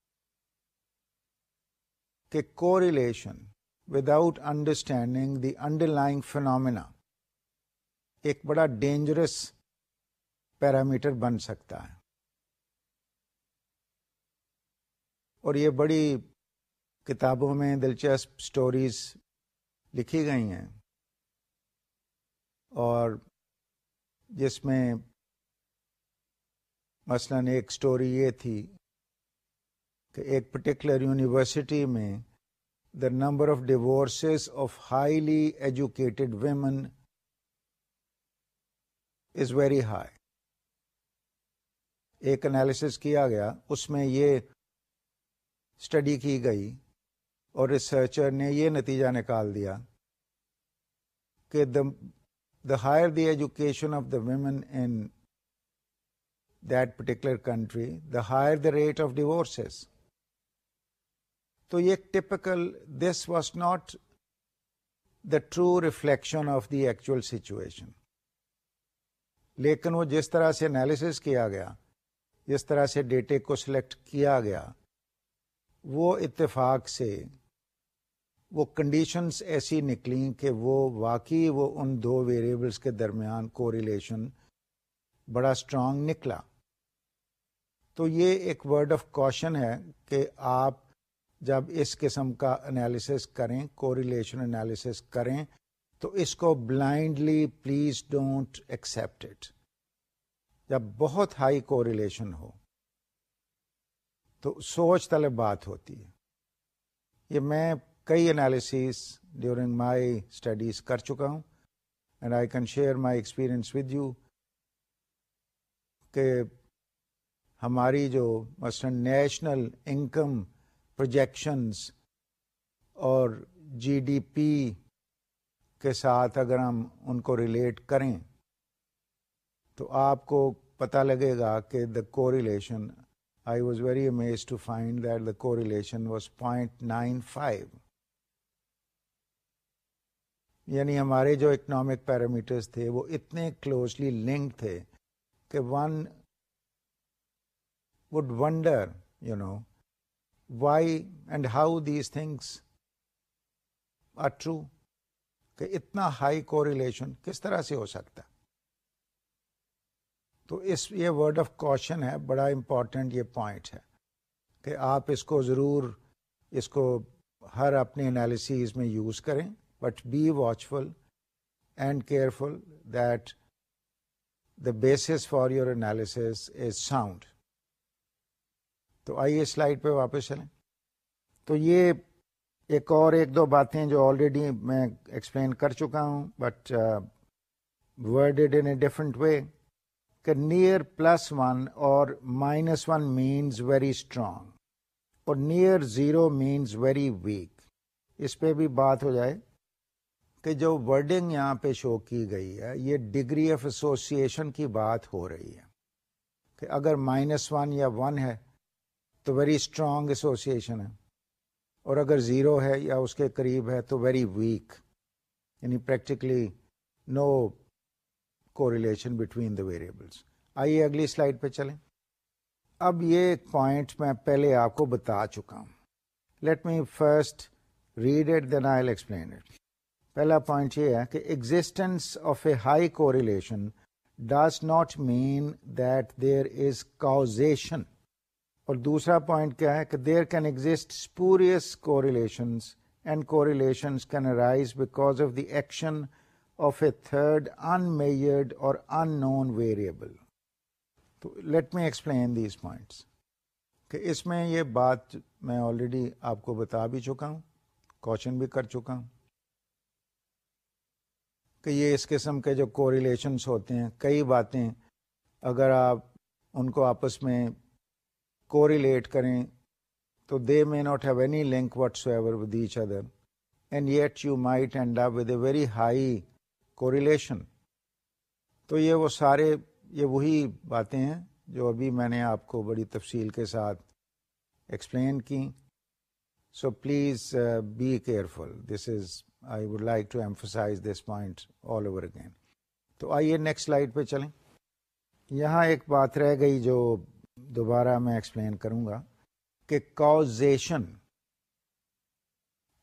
کہ correlation without understanding the underlying phenomena ایک بڑا ڈینجرس پیرامیٹر بن سکتا ہے۔ اور یہ بڑی کتابوں میں دلچسپ سٹوریز لکھی گئی ہیں۔ اور جس میں مثلا ایک سٹوری یہ تھی کہ ایک پرٹیکولر یونیورسٹی میں the number of divorces of highly educated women very high ایک انالیس کیا گیا، اس میں یہ اسٹڈی کی گئی اور ریسرچر نے یہ نتیجہ نکال دیا کہ the higher the education of the women in particular country the higher the rate of divorce تو یہ typical this was not the true reflection of the actual situation لیکن وہ جس طرح سے انالیسس کیا گیا، جس طرح سے ڈیٹے کو سلیکٹ کیا گیا، وہ اتفاق سے، وہ کنڈیشنز ایسی نکلیں کہ وہ واقعی وہ ان دو ویریبلس کے درمیان کو ریلیشن بڑا اسٹرانگ نکلا۔ تو یہ ایک ورڈ آف کوشن ہے کہ آپ جب اس قسم کا انالیسس کریں کو ریلیشن انالیسس کریں تو اس کو blindly please don't accept it جب بہت ہائی کو ریلیشن ہو، تو سوچ طلب بات ہوتی ہے۔ یہ میں کئی انالیسیز ڈیورنگ مائی اسٹڈیز کر چکا ہوں and I can share my experience with you کہ ہماری جو مثلاً نیشنل انکم پروجیکشنز اور جی ڈی پی کے ساتھ اگر ہم ان کو ریلیٹ کریں، تو آپ کو پتہ لگے گا کہ the correlation I was very amazed to find that the correlation was point nine five یعنی ہمارے جو اکنامک پیرامیٹرز تھے، وہ اتنے کلوزلی لنک تھے کہ one would wonder you know why and how these things are true کہ اتنا ہائی کو ریلیشن کس طرح سے ہو سکتا تو اس یہ ورڈ آف کوشن ہے، بڑا امپورٹنٹ یہ پوائنٹ ہے کہ آپ اس کو ضرور، اس کو ہر اپنی انالیسیز میں یوز کریں but be watchful and careful that the basis for your analysis is sound تو آئیے سلائڈ پہ واپس چلیں۔ تو یہ ایک اور ایک دو باتیں جو آلریڈی میں ایکسپلین کر چکا ہوں but word in a different way کہ نیئر پلس ون اور minus one means very strong اور near zero means very weak اس پہ بھی بات ہو جائے کہ جو ورڈنگ یہاں پہ شو کی گئی ہے، یہ ڈگری آف ایسوسیشن کی بات ہو رہی ہے کہ اگر مائنس ون یا ون ہے تو ویری اسٹرانگ ایسوسیشن ہے۔ اور اگر زیرو ہے یا اس کے قریب ہے تو ویری ویک یعنی practically no correlation between the variables آئیے اگلی سلائڈ پہ چلیں۔ اب یہ پوائنٹ میں پہلے آپ کو بتا چکا ہوں۔ Let me first read it then I explain it پہلا پوائنٹ یہ ہے کہ existence of a high correlation does not mean that there is causation اور دوسرا پوائنٹ کیا ہے کہ there can exist spurious correlation and correlation can arise because of the action of a third unmeasured or unknown variable تو let me explain these points کہ اس میں یہ بات میں آلریڈی آپ کو بتا بھی چکا ہوں کوشچن بھی کر چکا ہوں۔ کہ یہ اس قسم کے جو کو ریلیشنس ہوتے ہیں، کئی باتیں اگر آپ ان کو آپس میں کو ریلیٹ کریں تو they may not have any link whatever with each other and yet you might end up with a very high correlation تو یہ وہ سارے یہ وہی باتیں ہیں جو ابھی میں نے آپ کو بڑی تفصیل کے ساتھ ایکسپلین کی. So please be careful this is I would like to emphasise this point all over again تو آئیے نیکسٹ سلائڈ پہ چلیں. یہاں ایک بات رہ گئی جو دوبارہ میں ایکسپلین کروں گا کہ کازیشن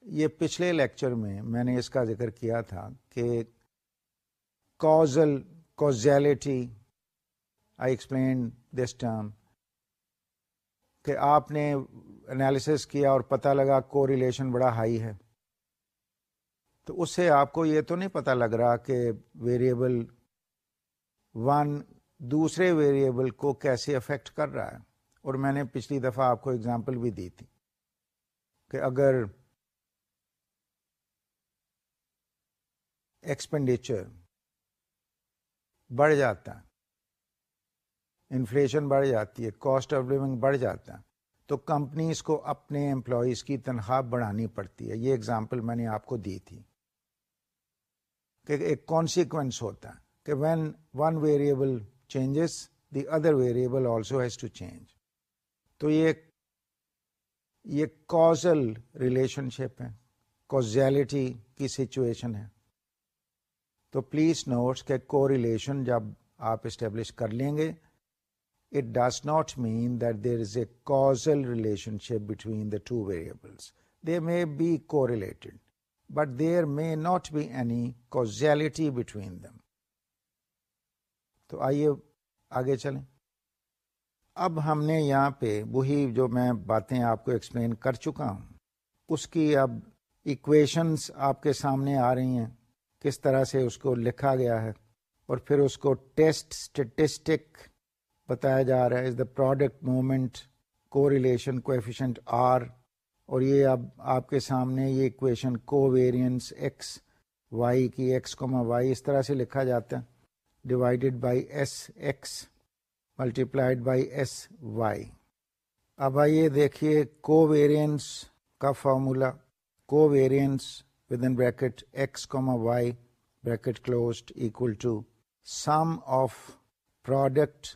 یہ پچھلے لیکچر میں میں نے اس کا ذکر کیا تھا کہ causal causality I explain this term کہ آپ نے انالیس کیا اور پتہ لگا کو ریلیشن بڑا ہائی ہے۔ تو اس سے آپ کو یہ تو نہیں پتا لگ رہا کہ ویریبل ون دوسرے ویریبل کو کیسے افیکٹ کر رہا ہے؟ اور میں نے پچھلی دفعہ آپ کو اگزامپل بھی دی تھی کہ اگر ایکسپینڈیچر بڑھ جاتا ہے انفلیشن بڑھ جاتی ہے کاسٹ آف لیونگ بڑھ جاتا ہے، تو کمپنیز کو اپنے امپلائیز کی تنخواہ بڑھانی پڑتی ہے۔ یہ اگزامپل میں نے آپ کو دی تھی کہ ایک کانسیکوینس ہوتا ہے کہ when one variable changes the other variable also has to change تو یہ یہ کازل ریلیشن شپ ہے کوزیلٹی کی سچویشن ہے. تو پلیز نوٹس کہ کو ریلیشن جب آپ اسٹیبلش کر لیں گے it does not mean that there is a causal relationship between the two variables they may be correlated but there may not be any causality between them تو آئیے آگے چلیں۔ اب ہم نے یہاں پہ وہی جو میں باتیں آپ کو ایکسپلین کر چکا ہوں، اس کی اب اکویشنس آپ کے سامنے آ رہی ہیں، کس طرح سے اس کو لکھا گیا ہے۔ اور پھر اس کو ٹیسٹ اسٹیٹسٹک بتایا جا رہا ہے is the product moment correlation کو آر اور یہ اب آپ کے سامنے یہ equation covariance X Y کی ایکس کوما وائی اس طرح سے لکھا جاتا ہے۔ Divided by S X multiplied by S Y اب آئیے دیکھیے کو ویریئنس کا formula covariance with in bracket X comma Y bracket closed equal to sum of product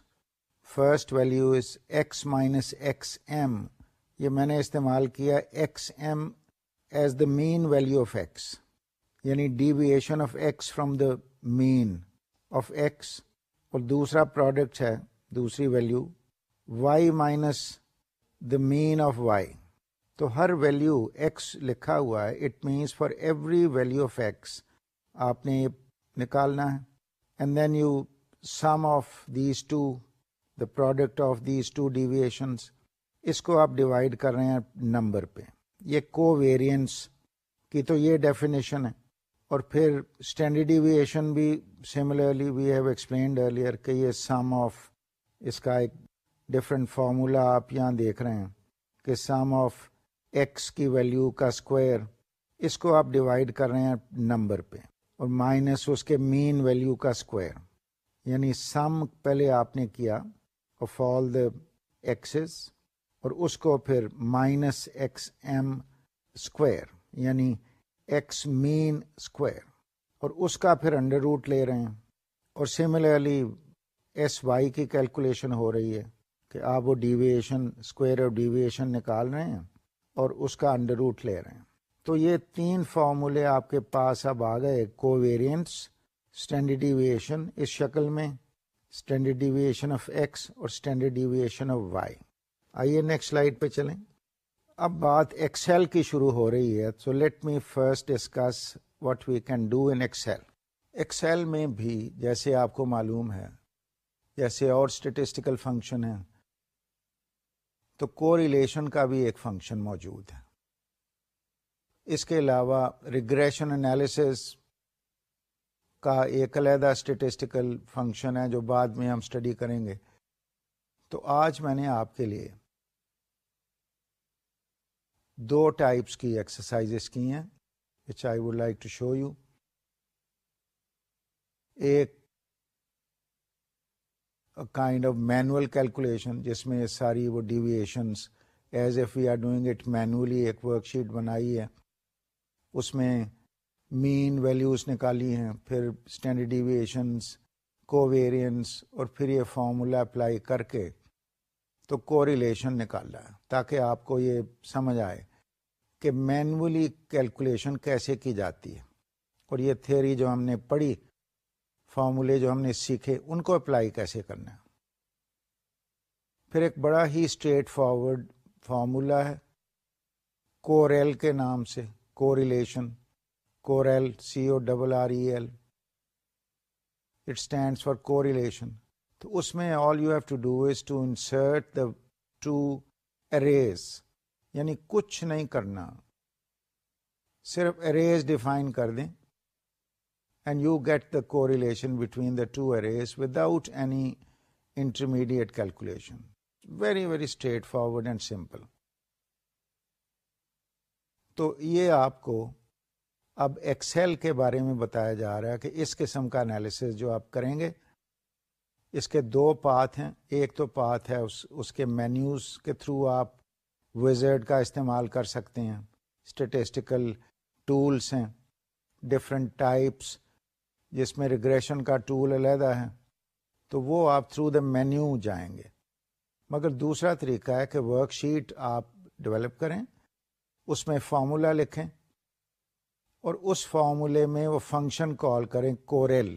first value is X minus X M یہ میں نے استعمال کیا X M as the mean value of X یعنی deviation of X from the mean of X اور دوسرا product ہے، دوسری value Y minus the mean of Y تو ہر ویلو ایکس لکھا ہوا ہے it means for every value of X آپ نے نکالنا ہے۔ And then you sum of these two the product of these two deviations اس کو آپ ڈیوائڈ کر رہے ہیں نمبر پہ۔ یہ کو ویریئنس کی تو یہ ڈیفینیشن ہے۔ اور پھر اسٹینڈرڈ ڈیویشن بھی similarly we have explained earlier کہ یہ سم آف اس کا ایک ڈفرینٹ فارمولا آپ یہاں دیکھ رہے ہیں کہ سم آف ایکس کی ویلیو کا اسکوائر اس کو آپ ڈیوائڈ کر رہے ہیں نمبر پہ اور مائنس اس کے مین ویلیو کا اسکوائر یعنی سم پہلے آپ نے کیا آف آل دا ایکسز اور اس کو پھر مائنس ایکس ایم اسکوائر یعنی ایکس مین اسکوائر اور اس کا پھر انڈر روٹ لے رہے ہیں۔ اور سملرلی ایس وائی کی کیلکولیشن ہو رہی ہے کہ آپ وہ ڈیویشن اسکوائر آف ڈیویشن نکال رہے ہیں اور اس کا انڈر روٹ لے رہے ہیں۔ تو یہ تین فارمولے آپ کے پاس اب آ گئے۔ کو ویریئنٹس اسٹینڈرڈ ڈیویشن اس شکل میں اسٹینڈرڈ ڈیویشن آف ایکس اور اسٹینڈرڈ ڈیویشن آف وائی آئیے نیکسٹ سلائڈ پہ چلیں۔ اب بات ایکسل کی شروع ہو رہی ہے so let me first discuss what we can do in Excel Excel میں بھی جیسے آپ کو معلوم ہے، جیسے اور اسٹیٹسٹیکل فنکشن ہے تو کو ریلیشن کا بھی ایک فنکشن موجود ہے۔ اس کے علاوہ ریگریشن انالیسس کا ایک علیحدہ اسٹیٹسٹیکل فنکشن ہے جو بعد میں ہم اسٹڈی کریں گے۔ تو آج میں نے آپ کے لیے دو ٹائپس کی ایکسرسائز کی ہیں which I would like to show you ایک کائنڈ آف مینوئل کیلکولیشن جس میں ساری وہ deviations as if we are doing it manually ایک ورک شیٹ بنائی ہے. اس میں مین ویلیوز نکالی ہیں، پھر اسٹینڈرڈ ڈیویشنس کو ویریئنس اور پھر یہ فارمولا اپلائی کر کے تو کو ریلیشن نکالا ہے تاکہ آپ کو یہ سمجھ آئے کہ مینولی کیلکولیشن کیسے کی جاتی ہے۔ اور یہ تھیری جو ہم نے پڑھی فارمولے جو ہم نے سیکھے، ان کو اپلائی کیسے کرنا ہے؟ پھر ایک بڑا ہی اسٹریٹ فارورڈ فارمولا ہے کوریل کے نام سے correlation correl C O double R E L it stands for correlation تو اس میں all you have to do is to insert the two arrays یعنی کچھ نہیں کرنا، صرف اریز ڈیفائن کر دیں and you get the correlation between the two arrays without any intermediate calculation very very straightforward and simple تو یہ آپ کو اب ایکسل کے بارے میں بتایا جا رہا ہے کہ اس قسم کا انالیس جو آپ کریں گے اس کے دو پاتھ ہیں۔ ایک تو پاتھ ہے اس اس کے مینیوز کے تھرو آپ وزرڈ کا استعمال کر سکتے ہیں۔ اسٹیٹسٹیکل ٹولس ہیں۔ ڈفرینٹ ٹائپس جس میں ریگریشن کا ٹول علیحدہ ہے۔ تو وہ آپ تھرو دا مینیو جائیں گے۔ مگر دوسرا طریقہ ہے کہ ورک شیٹ آپ ڈیولپ کریں۔ اس میں فارمولا لکھیں۔ اور اس فارمولے میں وہ فنکشن کال کریں correl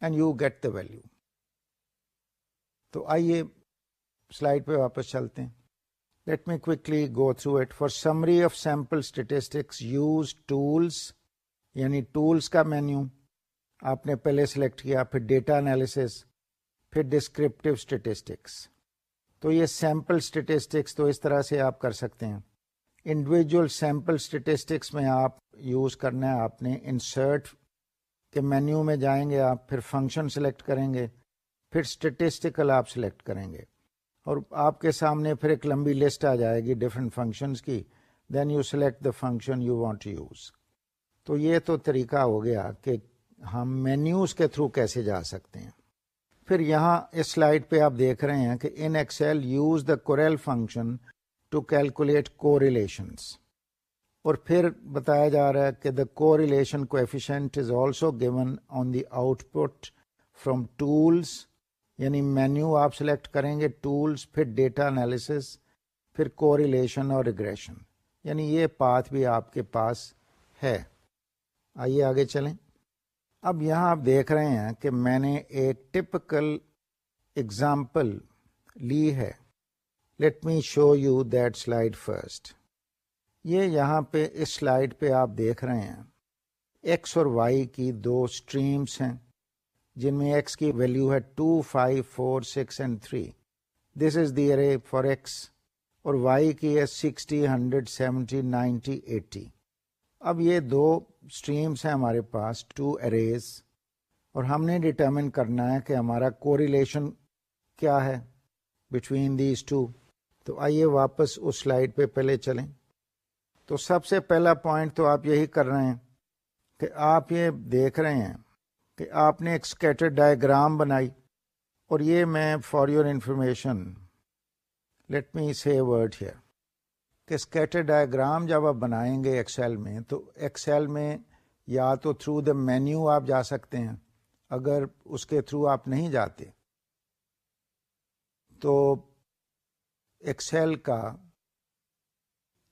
and you get the value تو آئیے سلائڈ پہ واپس چلتے ہیں۔ Let me quickly go through it for summary of sample statistics use tools یعنی ٹولس کا مینیو آپ نے پہلے سلیکٹ کیا، پھر ڈیٹا انالیس پھر ڈسکرپٹیو اسٹیٹسٹکس تو یہ سیمپل اسٹیٹسٹکس تو اس طرح سے آپ کر سکتے ہیں۔ انڈیویجل سیمپل اسٹیٹسٹکس میں آپ یوز کرنا ہے، آپ نے انسرٹ کے مینیو میں جائیں گے، آپ پھر فنکشن سلیکٹ کریں گے۔ پھر اسٹیٹسٹیکل آپ سلیکٹ کریں گے۔ اور آپ کے سامنے پھر ایک لمبی لسٹ آ جائے گی ڈفرینٹ فنکشنس کی۔ Then you select the function you want use تو یہ تو طریقہ ہو گیا کہ ہم مینیوز کے تھرو کیسے جا سکتے ہیں۔ پھر یہاں اس سلائڈ پہ آپ دیکھ رہے ہیں کہ in Excel use the correl function to calculate correlations اور پھر بتایا جا رہا ہے کہ the correlation coefficient is also given on the output from tools یعنی مینیو آپ سلیکٹ کریں گے ٹولس پھر ڈیٹا انالیس پھر کو ریلیشن اور ریگریشن یعنی یہ پاتھ بھی آپ کے پاس ہے۔ آئیے آگے چلیں۔ اب یہاں آپ دیکھ رہے ہیں کہ میں نے ایک ٹپکل اگزامپل لی ہے۔ Let me show you that slide first یہ یہاں پہ اس سلائڈ پہ آپ دیکھ رہے ہیں۔ ایکس اور وائی کی دو اسٹریمس ہیں۔ جن میں ایکس کی ویلو ہے two five four six and three this is the array for X اور وائی کی ہے sixty hundred seventy ninety eighty اب یہ دو اسٹریمس ہیں ہمارے پاس ٹو اریز اور ہم نے ڈٹرمن کرنا ہے کہ ہمارا کو ریلیشن کیا ہے بٹوین دیز ٹو تو آئیے واپس اس سلائڈ پہ پہلے چلیں۔ تو سب سے پہلا پوائنٹ تو آپ یہی کر رہے ہیں کہ آپ یہ دیکھ رہے ہیں۔ کہ آپ نے ایک اسکیٹر ڈائیگرام بنائی اور یہ میں for your information let me see word here کہ اسکیٹر ڈائیگرام جب آپ بنائیں گے ایکسل میں تو ایکسل میں یا تو تھرو دا مینیو آپ جا سکتے ہیں، اگر اس کے تھرو آپ نہیں جاتے، تو ایکسل کا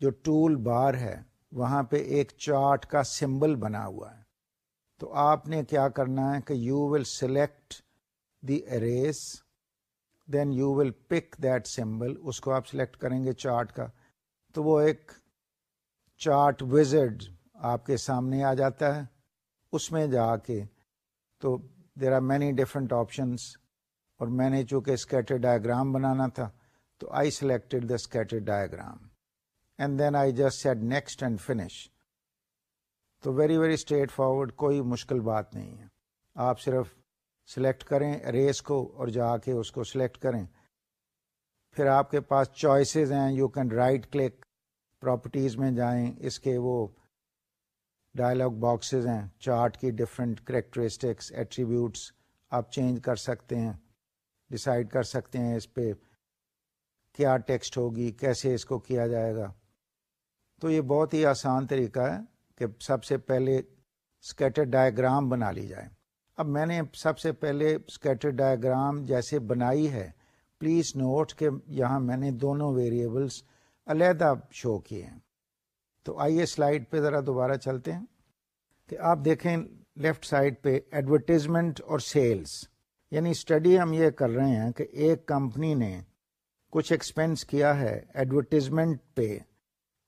جو ٹول بار ہے، وہاں پہ ایک چارٹ کا سمبل بنا ہوا ہے۔ تو آپ نے کیا کرنا ہے کہ you will select the arrays then you will pick that symbol اس کو آپ سلیکٹ کریں گے چارٹ کا. تو وہ ایک چارٹ وزڈ آپ کے سامنے آ جاتا ہے. اس میں جا کے تو there are many different options اور میں نے چونکہ اسکیٹر ڈائگرام بنانا تھا تو I selected the scatter diagram and then I just set next and finish تو ویری ویری اسٹریٹ فارورڈ کوئی مشکل بات نہیں ہے۔ آپ صرف سلیکٹ کریں ریس کو اور جا کے اس کو سلیکٹ کریں۔ پھر آپ کے پاس چوائسیز ہیں you can right click properties میں جائیں۔ اس کے وہ ڈائلاگ باکسز ہیں چارٹ کی ڈفرینٹ کریکٹرسٹکس ایٹریبیوٹس آپ چینج کر سکتے ہیں ڈسائڈ کر سکتے ہیں اس پہ کیا ٹیکسٹ ہوگی، کیسے اس کو کیا جائے گا۔ تو یہ بہت ہی آسان طریقہ ہے۔ کہ سب سے پہلے اسکیٹر ڈائیگرام بنا لی جائے۔ اب میں نے سب سے پہلے اسکیٹر ڈائیگرام جیسے بنائی ہے پلیز نوٹ کہ یہاں میں نے دونوں ویریبلس علیحدہ شو کیے ہیں۔ تو آئیے سلائڈ پہ ذرا دوبارہ چلتے ہیں کہ آپ دیکھیں لیفٹ سائڈ پہ ایڈورٹیزمنٹ اور سیلز یعنی اسٹڈی ہم یہ کر رہے ہیں کہ ایک کمپنی نے کچھ ایکسپینس کیا ہے ایڈورٹیزمنٹ پہ۔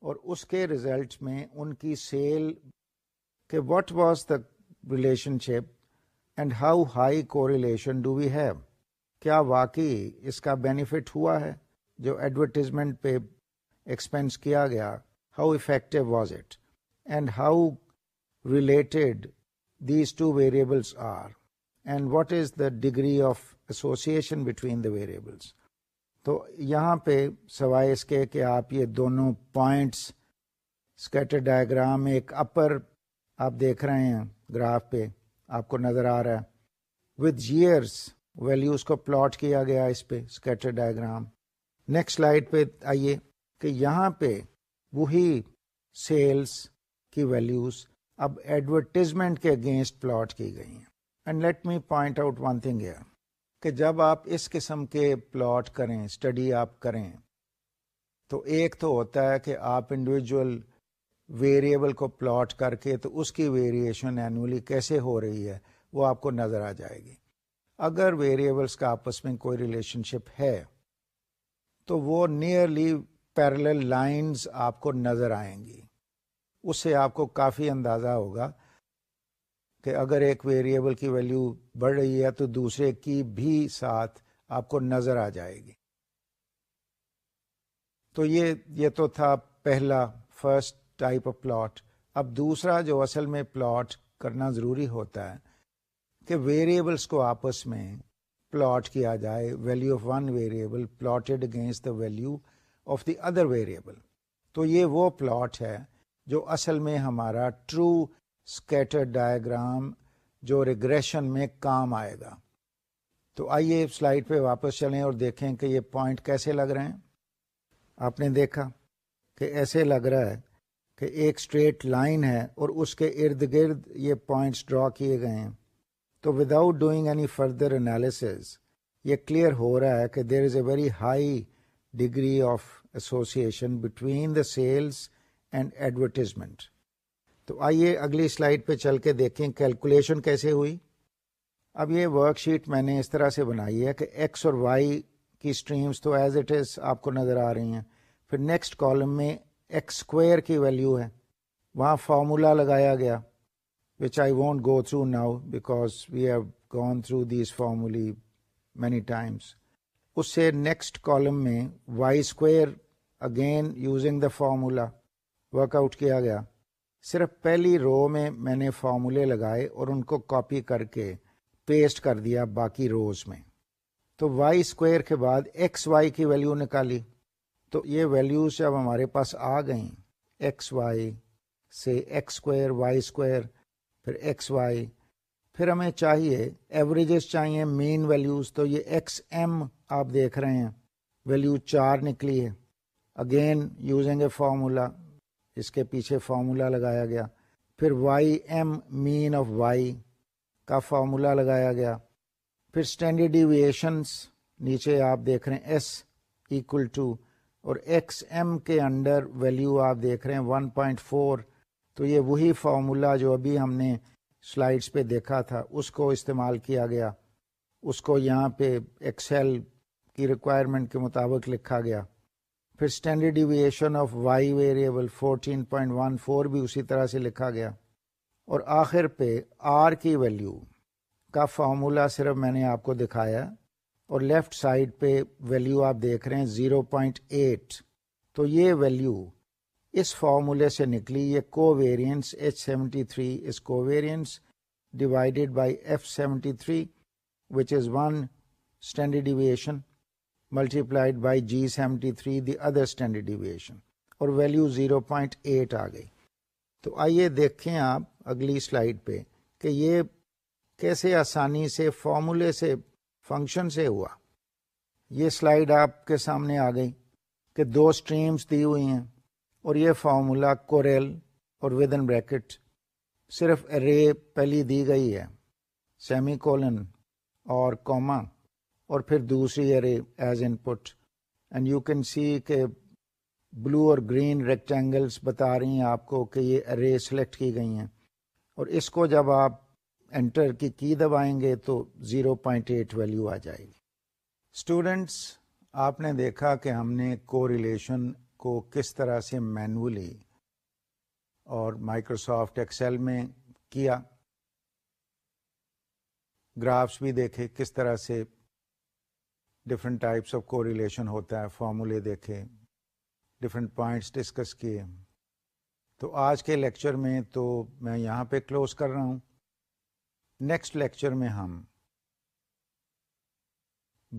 اور اس کے ریزلٹ میں ان کی سیل کہ what was the relationship and how high correlation do we have کیا واقعی اس کا بینیفٹ ہوا ہے جو ایڈورٹیزمنٹ پہ ایکسپینس کیا گیا؟ How effective was it, and how related these two variables are, and what is the degree of association between the variables. تو یہاں پہ سوائے اس کے کہ آپ یہ دونوں پوائنٹس اسکیٹر ڈائگرام ایک اپر آپ دیکھ رہے ہیں گراف پہ، آپ کو نظر آ رہا ہے۔ وتھ جیئرس ویلیوز کو پلاٹ کیا گیا اس پہ اسکیٹر ڈائگرام نیکسٹ سلائڈ پہ آئیے کہ یہاں پہ وہی سیلس کی ویلیوز اب ایڈورٹیزمنٹ کے اگینسٹ پلاٹ کی گئی ہیں۔ And let me point out one thing کہ جب آپ اس قسم کے پلاٹ کریں اسٹڈی آپ کریں، تو ایک تو ہوتا ہے کہ آپ انڈیویجل ویریبل کو پلاٹ کر کے تو اس کی ویریشن اینولی کیسے ہو رہی ہے، وہ آپ کو نظر آ جائے گی۔ اگر ویریبلس کا آپس میں کوئی ریلیشن شپ ہے، تو وہ نیئرلی پیرل لائنز آپ کو نظر آئیں گی۔ اس سے آپ کو کافی اندازہ ہوگا کہ اگر ایک ویریبل کی ویلیو بڑھ رہی ہے تو دوسرے کی بھی ساتھ آپ کو نظر آ جائے گی۔ تو یہ یہ تو تھا پہلا فرسٹ ٹائپ آف پلاٹ اب دوسرا جو اصل میں پلاٹ کرنا ضروری ہوتا ہے کہ ویریبلس کو آپس میں پلاٹ کیا جائے۔ Value of one variable plotted against the value of the other variable تو یہ وہ پلاٹ ہے جو اصل میں ہمارا ٹرو اسکیٹر ڈائگرام جو ریگریشن میں کام آئے گا۔ تو آئیے سلائڈ پہ واپس چلیں اور دیکھیں کہ یہ پوائنٹ کیسے لگ رہے ہیں۔ آپ نے دیکھا کہ ایسے لگ رہا ہے کہ ایک اسٹریٹ لائن ہے اور اس کے ارد گرد یہ پوائنٹس ڈرا کیے گئے ہیں۔ تو without doing any further analysis یہ کلیئر ہو رہا ہے کہ there is a very high degree of association between the sales and advertisement تو آئیے اگلی سلائڈ پہ چل کے دیکھیں کیلکولیشن کیسے ہوئی۔ اب یہ ورک شیٹ میں نے اس طرح سے بنائی ہے کہ ایکس اور وائی کی اسٹریمس تو ایز اٹ از آپ کو نظر آ رہی ہیں۔ پھر نیکسٹ کالم میں ایکس اسکوئر کی ویلو ہے۔ وہاں فارمولا لگایا گیا which I won't go through now because we have gone through these formulae many times اس سے نیکسٹ کالم میں Y square again using the formula work out کیا گیا۔ صرف پہلی رو میں میں نے فارمولے لگائے اور ان کو کاپی کر کے پیسٹ کر دیا باقی روز میں۔ تو وائی اسکوئر کے بعد ایکس وائی کی ویلیو نکالی۔ تو یہ ویلیوز جب ہمارے پاس آ گئیں، ایکس وائی سے ایکس اسکوئر وائی اسکوئر پھر ایکس وائی۔ پھر ہمیں چاہیے ایوریجز چاہیے مین ویلیوز، تو یہ ایکس ایم آپ دیکھ رہے ہیں۔ ویلیو چار نکلی ہے۔ اگین یوزنگ اے فارمولا اس کے پیچھے فارمولا لگایا گیا۔ پھر Y M mean of Y کا فارمولا لگایا گیا۔ پھر اسٹینڈرڈ ڈیویشنس نیچے آپ دیکھ رہے ہیں ایس اکول ٹو اور ایکس ایم کے انڈر ویلیو آپ دیکھ رہے ہیں ون پوائنٹ فور تو یہ وہی فارمولا جو ابھی ہم نے سلائڈس پہ دیکھا تھا، اس کو استعمال کیا گیا۔ اس کو یہاں پہ ایکسل کی ریکوائرمنٹ کے مطابق لکھا گیا۔ پھر standard deviation of Y variable fourteen point one four بھی اسی طرح سے لکھا گیا۔ اور آخر پہ آر کی ویلیو کا فارمولا صرف میں نے آپ کو دکھایا۔ اور لیفٹ سائڈ پہ ویلیو آپ دیکھ رہے ہیں زیرو پوائنٹ ایٹ تو یہ ویلیو اس فارمولے سے نکلی، یہ covariance H seventy three us covariance divided by F seventy three which is one standard deviation multiplied by G seventy three the other standard deviation اور ویلیو زیرو پوائنٹ ایٹ آ گئی۔ تو آئیے دیکھیں آپ اگلی سلائڈ پہ کہ یہ کیسے آسانی سے فارمولے سے فنکشن سے ہوا۔ یہ سلائڈ آپ کے سامنے آ گئی کہ دو سٹریمز دی ہوئی ہیں اور یہ فارمولا کوریل اور ود ان بریکٹ صرف رے پہلی دی گئی ہے سیمی کولن اور کوما اور پھر دوسری array as input and you can see کہ بلو اور گرین ریکٹینگلس بتا رہی ہیں آپ کو کہ یہ ارے سلیکٹ کی گئی ہیں۔ اور اس کو جب آپ انٹر کی کی دبائیں گے تو زیرو پوائنٹ ایٹ ویلو آ جائے گی۔ اسٹوڈینٹس آپ نے دیکھا کہ ہم نے کو ریلیشن کو کس طرح سے مینولی اور مائکروسافٹ ایکسل میں کیا۔ گرافس بھی دیکھے کس طرح سے different types of correlation ہوتا ہے فارمولے دیکھے ڈفرینٹ پوائنٹس ڈسکس کیے۔ تو آج کے لیکچر میں تو میں یہاں پہ کلوز کر رہا ہوں۔ نیکسٹ لیکچر میں ہم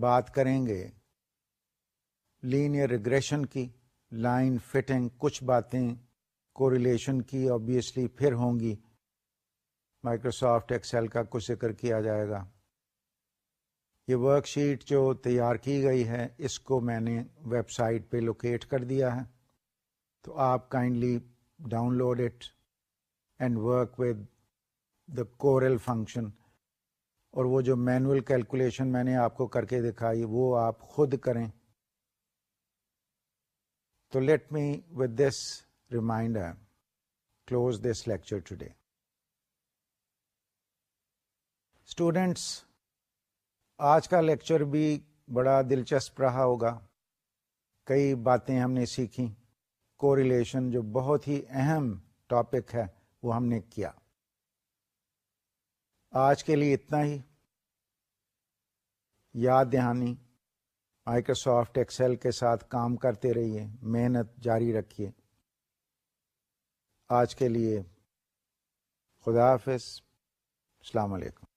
بات کریں گے لینئر ریگریشن کی لائن فٹنگ کچھ باتیں کو ریلیشن کی آبیسلی پھر ہوں گی۔ مائکروسافٹ ایکسل کا کچھ ذکر کیا جائے گا۔ یہ ورک شیٹ جو تیار کی گئی ہے، اس کو میں نے ویب سائٹ پہ لوکیٹ کر دیا ہے۔ تو آپ kindly download it and work with the correl function اور وہ جو مینوئل کیلکولیشن میں نے آپ کو کر کے دکھائی، وہ آپ خود کریں۔ تو let me with this reminder close this lecture today students آج کا لیکچر بھی بڑا دلچسپ رہا ہوگا۔ کئی باتیں ہم نے سیکھی کو ریلیشن جو بہت ہی اہم ٹاپک ہے، وہ ہم نے کیا۔ آج کے لیے اتنا ہی۔ یاد دہانی مائکروسافٹ ایکسل کے ساتھ کام کرتے رہیے، محنت جاری رکھیے۔ آج کے لیے خدا حافظ۔ السلام علیکم۔